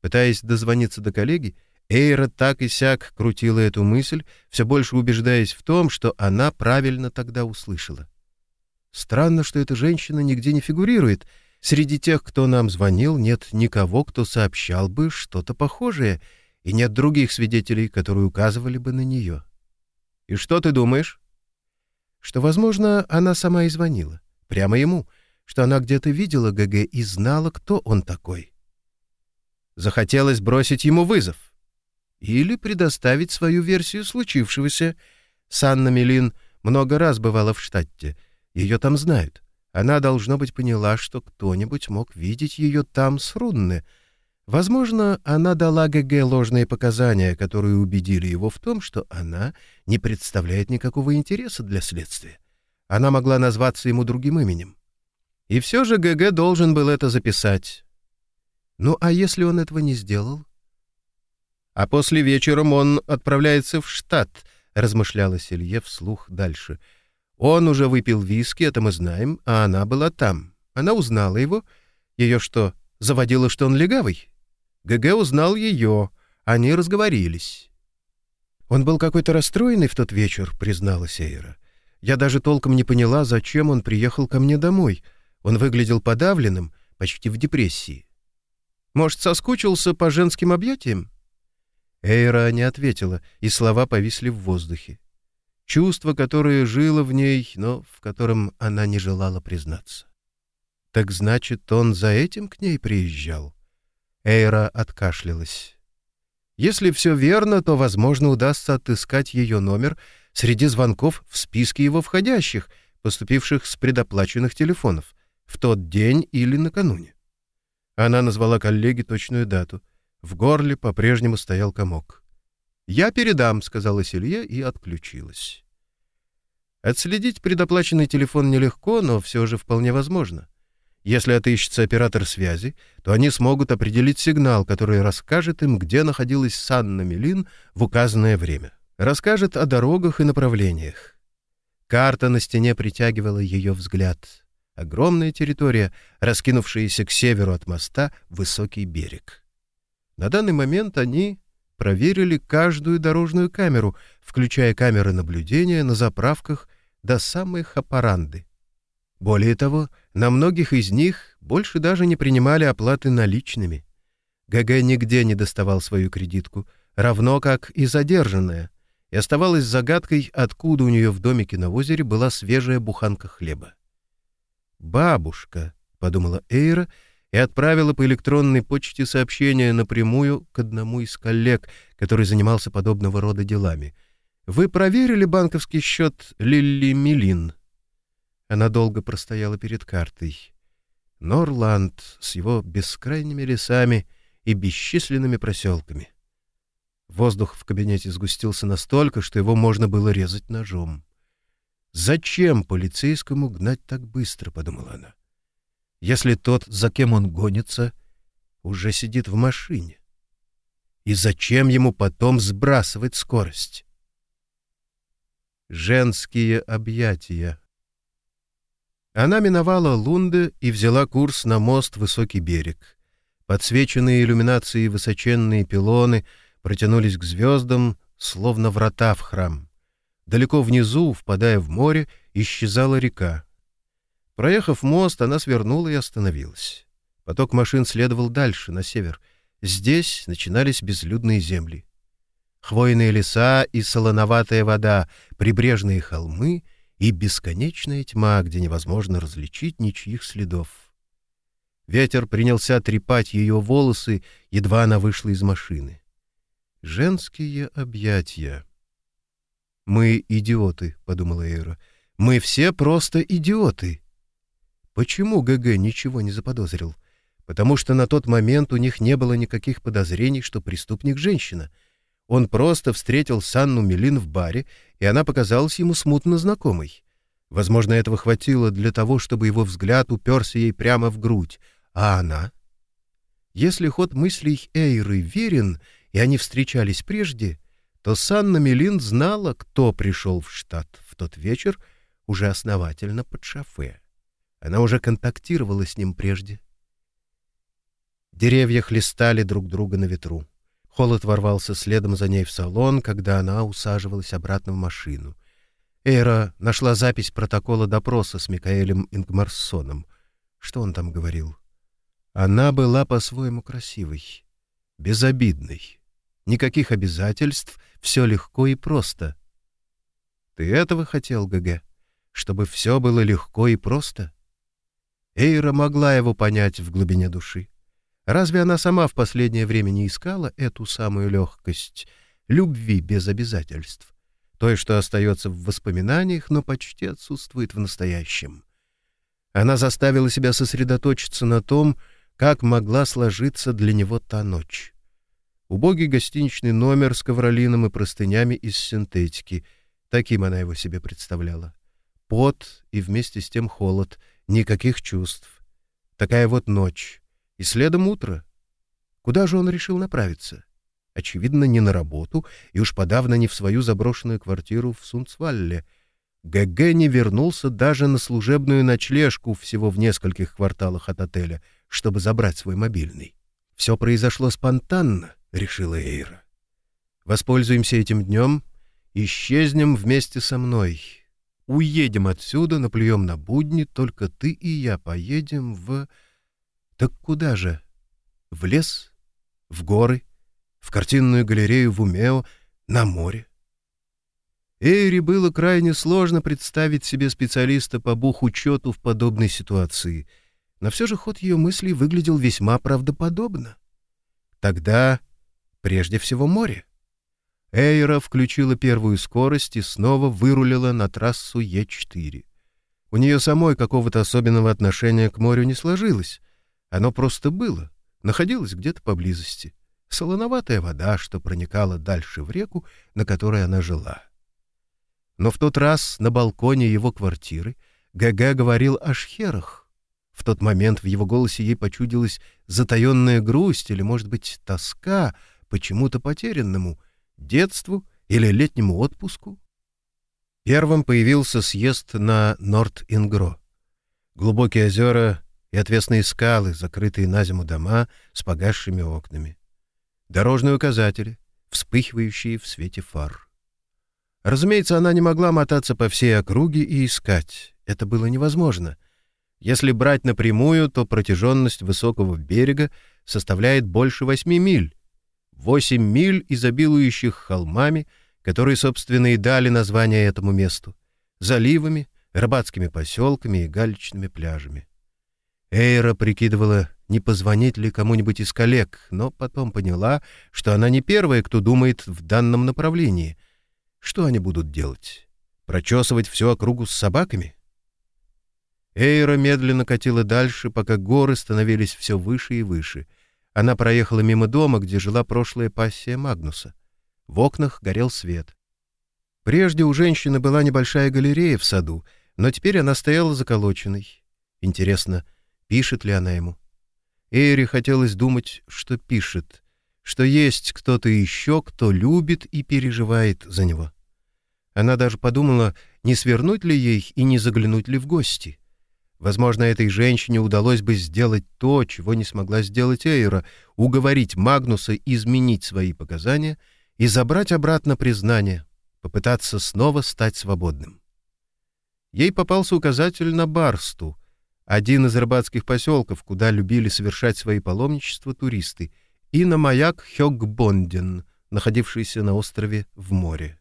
Пытаясь дозвониться до коллеги, Эйра так и сяк крутила эту мысль, все больше убеждаясь в том, что она правильно тогда услышала. Странно, что эта женщина нигде не фигурирует. Среди тех, кто нам звонил, нет никого, кто сообщал бы что-то похожее, и нет других свидетелей, которые указывали бы на нее. И что ты думаешь? Что, возможно, она сама и звонила. Прямо ему. Что она где-то видела ГГ и знала, кто он такой. Захотелось бросить ему вызов. Или предоставить свою версию случившегося. Санна Мелин много раз бывала в штате. Ее там знают. Она, должно быть, поняла, что кто-нибудь мог видеть ее там с Рунны. Возможно, она дала ГГ ложные показания, которые убедили его в том, что она не представляет никакого интереса для следствия. Она могла назваться ему другим именем. И все же ГГ должен был это записать. Ну а если он этого не сделал? А после вечером он отправляется в штат, размышляла Селье вслух дальше. Он уже выпил виски, это мы знаем, а она была там. Она узнала его. Ее что, заводило, что он легавый? ГГ узнал ее. Они разговорились. Он был какой-то расстроенный в тот вечер, призналась Эйра. Я даже толком не поняла, зачем он приехал ко мне домой. Он выглядел подавленным, почти в депрессии. Может, соскучился по женским объятиям?» Эйра не ответила, и слова повисли в воздухе. Чувство, которое жило в ней, но в котором она не желала признаться. «Так значит, он за этим к ней приезжал?» Эйра откашлялась. «Если все верно, то, возможно, удастся отыскать ее номер среди звонков в списке его входящих, поступивших с предоплаченных телефонов, в тот день или накануне. Она назвала коллеге точную дату. В горле по-прежнему стоял комок. «Я передам», — сказала Силье и отключилась. Отследить предоплаченный телефон нелегко, но все же вполне возможно. Если отыщется оператор связи, то они смогут определить сигнал, который расскажет им, где находилась Санна Мелин в указанное время. Расскажет о дорогах и направлениях. Карта на стене притягивала ее взгляд. Огромная территория, раскинувшаяся к северу от моста, высокий берег. На данный момент они проверили каждую дорожную камеру, включая камеры наблюдения на заправках до самой Хапаранды. Более того, на многих из них больше даже не принимали оплаты наличными. ГГ нигде не доставал свою кредитку, равно как и задержанная, и оставалась загадкой, откуда у нее в домике на озере была свежая буханка хлеба. «Бабушка», — подумала Эйра, и отправила по электронной почте сообщение напрямую к одному из коллег, который занимался подобного рода делами. «Вы проверили банковский счет Лилли Милин?» Она долго простояла перед картой. Норланд с его бескрайними лесами и бесчисленными проселками. Воздух в кабинете сгустился настолько, что его можно было резать ножом. «Зачем полицейскому гнать так быстро?» — подумала она. «Если тот, за кем он гонится, уже сидит в машине. И зачем ему потом сбрасывать скорость?» Женские объятия. Она миновала Лунде и взяла курс на мост «Высокий берег». Подсвеченные иллюминацией высоченные пилоны протянулись к звездам, словно врата в храм. Далеко внизу, впадая в море, исчезала река. Проехав мост, она свернула и остановилась. Поток машин следовал дальше, на север. Здесь начинались безлюдные земли. Хвойные леса и солоноватая вода, прибрежные холмы и бесконечная тьма, где невозможно различить ничьих следов. Ветер принялся трепать ее волосы, едва она вышла из машины. Женские объятия. «Мы идиоты», — подумала Эйра. «Мы все просто идиоты». Почему ГГ ничего не заподозрил? Потому что на тот момент у них не было никаких подозрений, что преступник — женщина. Он просто встретил Санну Мелин в баре, и она показалась ему смутно знакомой. Возможно, этого хватило для того, чтобы его взгляд уперся ей прямо в грудь. А она? Если ход мыслей Эйры верен, и они встречались прежде, то Санна Мелин знала, кто пришел в штат в тот вечер уже основательно под шофе. Она уже контактировала с ним прежде. Деревья хлестали друг друга на ветру. Холод ворвался следом за ней в салон, когда она усаживалась обратно в машину. Эйра нашла запись протокола допроса с Микаэлем Ингмарсоном. Что он там говорил? Она была по-своему красивой, безобидной. Никаких обязательств, все легко и просто. Ты этого хотел, ГГ? Чтобы все было легко и просто? Эйра могла его понять в глубине души. Разве она сама в последнее время не искала эту самую легкость, любви без обязательств, той, что остается в воспоминаниях, но почти отсутствует в настоящем? Она заставила себя сосредоточиться на том, как могла сложиться для него та ночь. Убогий гостиничный номер с ковролином и простынями из синтетики. Таким она его себе представляла. Пот и вместе с тем холод, никаких чувств. Такая вот ночь. И следом утро. Куда же он решил направиться? Очевидно, не на работу, и уж подавно не в свою заброшенную квартиру в Сунцвалле. ГГ не вернулся даже на служебную ночлежку всего в нескольких кварталах от отеля, чтобы забрать свой мобильный. Все произошло спонтанно, — решила Эйра. «Воспользуемся этим днем, исчезнем вместе со мной. Уедем отсюда, наплюем на будни, только ты и я поедем в... Так куда же? В лес? В горы? В картинную галерею в Умео? На море?» Эйре было крайне сложно представить себе специалиста по бухучету в подобной ситуации, но все же ход ее мыслей выглядел весьма правдоподобно. Тогда Прежде всего море. Эйра включила первую скорость и снова вырулила на трассу Е4. У нее самой какого-то особенного отношения к морю не сложилось. Оно просто было, находилось где-то поблизости. Солоноватая вода, что проникала дальше в реку, на которой она жила. Но в тот раз на балконе его квартиры ГГ говорил о шхерах. В тот момент в его голосе ей почудилась затаенная грусть или, может быть, тоска — почему-то потерянному, детству или летнему отпуску. Первым появился съезд на Норт-Ингро. Глубокие озера и отвесные скалы, закрытые на зиму дома с погасшими окнами. Дорожные указатели, вспыхивающие в свете фар. Разумеется, она не могла мотаться по всей округе и искать. Это было невозможно. Если брать напрямую, то протяженность высокого берега составляет больше восьми миль. Восемь миль, изобилующих холмами, которые, собственно, и дали название этому месту, заливами, рыбацкими поселками и галечными пляжами. Эйра прикидывала, не позвонить ли кому-нибудь из коллег, но потом поняла, что она не первая, кто думает в данном направлении. Что они будут делать? Прочесывать всю округу с собаками? Эйра медленно катила дальше, пока горы становились все выше и выше. Она проехала мимо дома, где жила прошлая пассия Магнуса. В окнах горел свет. Прежде у женщины была небольшая галерея в саду, но теперь она стояла заколоченной. Интересно, пишет ли она ему? Эйре хотелось думать, что пишет, что есть кто-то еще, кто любит и переживает за него. Она даже подумала, не свернуть ли ей и не заглянуть ли в гости. Возможно, этой женщине удалось бы сделать то, чего не смогла сделать Эйра — уговорить Магнуса изменить свои показания и забрать обратно признание, попытаться снова стать свободным. Ей попался указатель на Барсту, один из рыбацких поселков, куда любили совершать свои паломничества туристы, и на маяк Хёгбонден, находившийся на острове в море.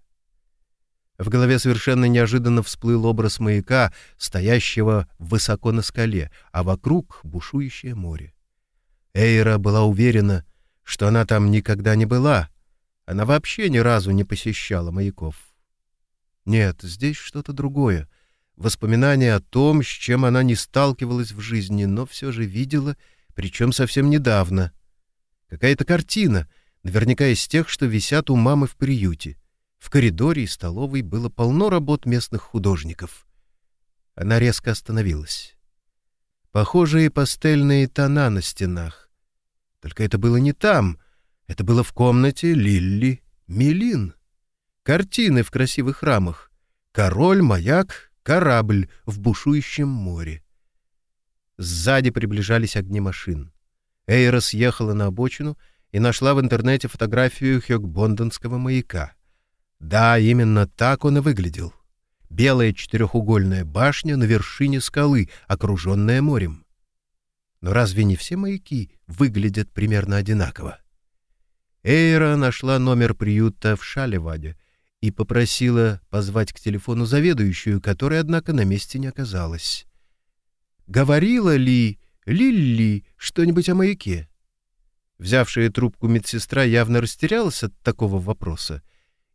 В голове совершенно неожиданно всплыл образ маяка, стоящего высоко на скале, а вокруг — бушующее море. Эйра была уверена, что она там никогда не была. Она вообще ни разу не посещала маяков. Нет, здесь что-то другое — воспоминания о том, с чем она не сталкивалась в жизни, но все же видела, причем совсем недавно. Какая-то картина, наверняка из тех, что висят у мамы в приюте. В коридоре и столовой было полно работ местных художников. Она резко остановилась. Похожие пастельные тона на стенах. Только это было не там. Это было в комнате Лилли Мелин. Картины в красивых рамах. Король, маяк, Корабль в бушующем море. Сзади приближались огни машин. Эйра съехала на обочину и нашла в интернете фотографию Хёкбондонского маяка. Да, именно так он и выглядел. Белая четырехугольная башня на вершине скалы, окруженная морем. Но разве не все маяки выглядят примерно одинаково? Эйра нашла номер приюта в Шалеваде и попросила позвать к телефону заведующую, которая, однако, на месте не оказалась. «Говорила ли Лилли что-нибудь о маяке?» Взявшая трубку медсестра явно растерялась от такого вопроса.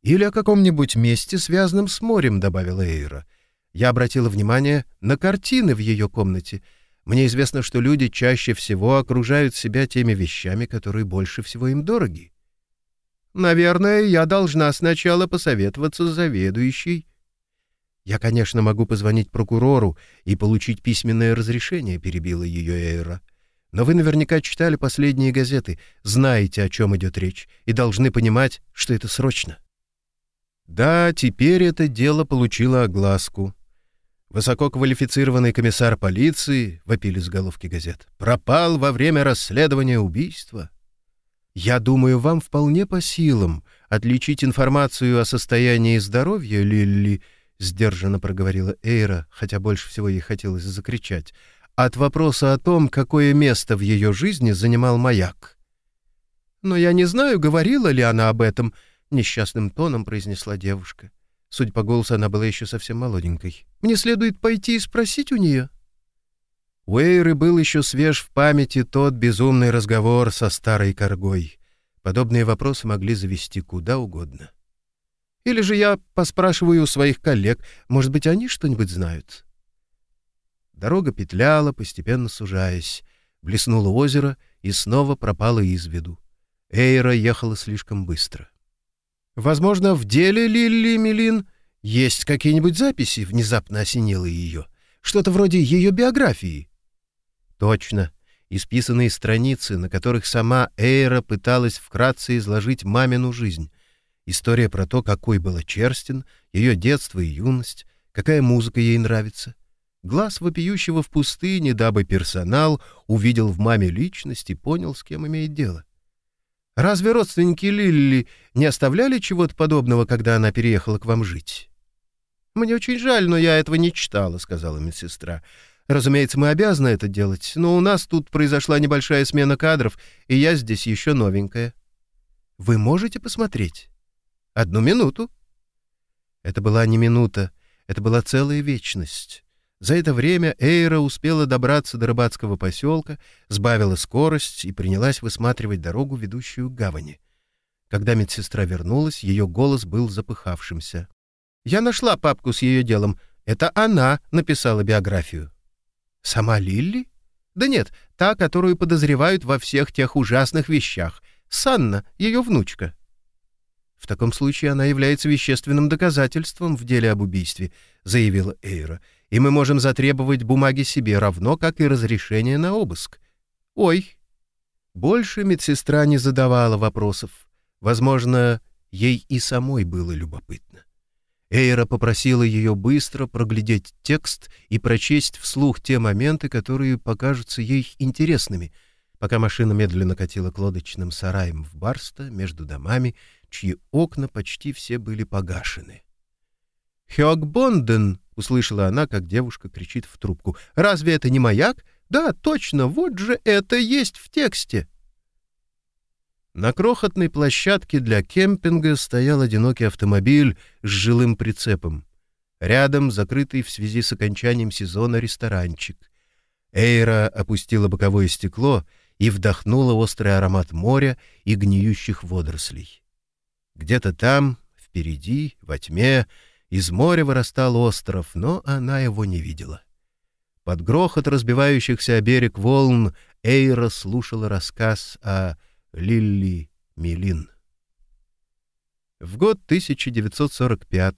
«Или о каком-нибудь месте, связанном с морем», — добавила Эйра. Я обратила внимание на картины в ее комнате. Мне известно, что люди чаще всего окружают себя теми вещами, которые больше всего им дороги. Наверное, я должна сначала посоветоваться с заведующей. Я, конечно, могу позвонить прокурору и получить письменное разрешение, перебила ее Эйра. Но вы наверняка читали последние газеты, знаете, о чем идет речь, и должны понимать, что это срочно. Да, теперь это дело получило огласку. Высококвалифицированный комиссар полиции, вопили с головки газет, пропал во время расследования убийства. Я думаю, вам вполне по силам отличить информацию о состоянии здоровья Лилли, сдержанно проговорила Эйра, хотя больше всего ей хотелось закричать, от вопроса о том, какое место в ее жизни занимал маяк. Но я не знаю, говорила ли она об этом, несчастным тоном произнесла девушка. Судя по голосу, она была еще совсем молоденькой. Мне следует пойти и спросить у нее. У был еще свеж в памяти тот безумный разговор со старой коргой. Подобные вопросы могли завести куда угодно. Или же я поспрашиваю у своих коллег, может быть, они что-нибудь знают. Дорога петляла, постепенно сужаясь. Блеснуло озеро и снова пропало из виду. Эйра ехала слишком быстро. Возможно, в деле Лилли Милин есть какие-нибудь записи, внезапно осенило ее. Что-то вроде ее биографии. Точно, исписанные страницы, на которых сама Эйра пыталась вкратце изложить мамину жизнь. История про то, какой была Черстин, ее детство и юность, какая музыка ей нравится. Глаз вопиющего в пустыне, дабы персонал увидел в маме личность и понял, с кем имеет дело. Разве родственники Лилли не оставляли чего-то подобного, когда она переехала к вам жить? «Мне очень жаль, но я этого не читала», — сказала медсестра. «Разумеется, мы обязаны это делать, но у нас тут произошла небольшая смена кадров, и я здесь еще новенькая». «Вы можете посмотреть?» «Одну минуту». Это была не минута, это была целая вечность. За это время Эйра успела добраться до рыбацкого поселка, сбавила скорость и принялась высматривать дорогу, ведущую к гавани. Когда медсестра вернулась, ее голос был запыхавшимся. «Я нашла папку с ее делом. Это она написала биографию». «Сама Лилли?» «Да нет, та, которую подозревают во всех тех ужасных вещах. Санна, ее внучка». «В таком случае она является вещественным доказательством в деле об убийстве», — заявила Эйра и мы можем затребовать бумаги себе, равно как и разрешение на обыск. Ой. Больше медсестра не задавала вопросов. Возможно, ей и самой было любопытно. Эйра попросила ее быстро проглядеть текст и прочесть вслух те моменты, которые покажутся ей интересными, пока машина медленно катила к лодочным сараям в Барста между домами, чьи окна почти все были погашены. «Хёкбонден!» — услышала она, как девушка кричит в трубку. «Разве это не маяк? Да, точно, вот же это есть в тексте!» На крохотной площадке для кемпинга стоял одинокий автомобиль с жилым прицепом. Рядом закрытый в связи с окончанием сезона ресторанчик. Эйра опустила боковое стекло и вдохнула острый аромат моря и гниющих водорослей. Где-то там, впереди, во тьме, из моря вырастал остров, но она его не видела. Под грохот разбивающихся о берег волн Эйра слушала рассказ о Лилли Милин. В год 1945,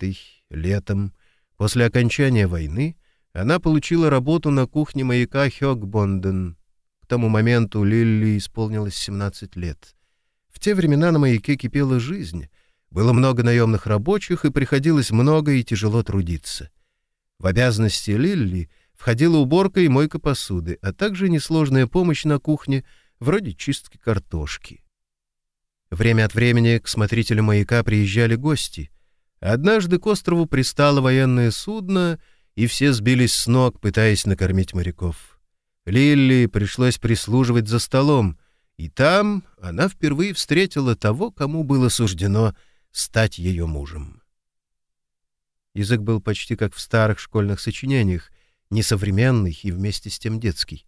летом, после окончания войны, она получила работу на кухне маяка Хёкбонден. К тому моменту Лилли исполнилось 17 лет. В те времена на маяке кипела жизнь, было много наемных рабочих, и приходилось много и тяжело трудиться. В обязанности Лилли входила уборка и мойка посуды, а также несложная помощь на кухне, вроде чистки картошки. Время от времени к смотрителю маяка приезжали гости. Однажды к острову пристало военное судно, и все сбились с ног, пытаясь накормить моряков. Лилли пришлось прислуживать за столом, и там она впервые встретила того, кому было суждено — стать ее мужем. Язык был почти как в старых школьных сочинениях, несовременный и вместе с тем детский.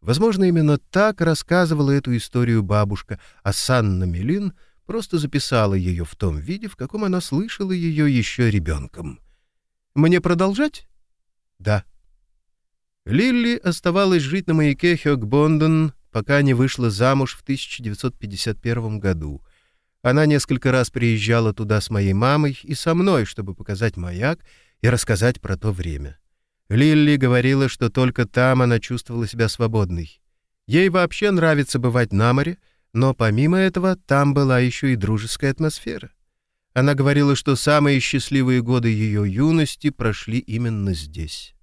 Возможно, именно так рассказывала эту историю бабушка, а Санна Мелин просто записала ее в том виде, в каком она слышала ее еще ребенком. «Мне продолжать?» «Да». Лилли оставалась жить на маяке Хёкбонден, пока не вышла замуж в 1951 году — она несколько раз приезжала туда с моей мамой и со мной, чтобы показать маяк и рассказать про то время. Лилли говорила, что только там она чувствовала себя свободной. Ей вообще нравится бывать на море, но помимо этого там была еще и дружеская атмосфера. Она говорила, что самые счастливые годы ее юности прошли именно здесь.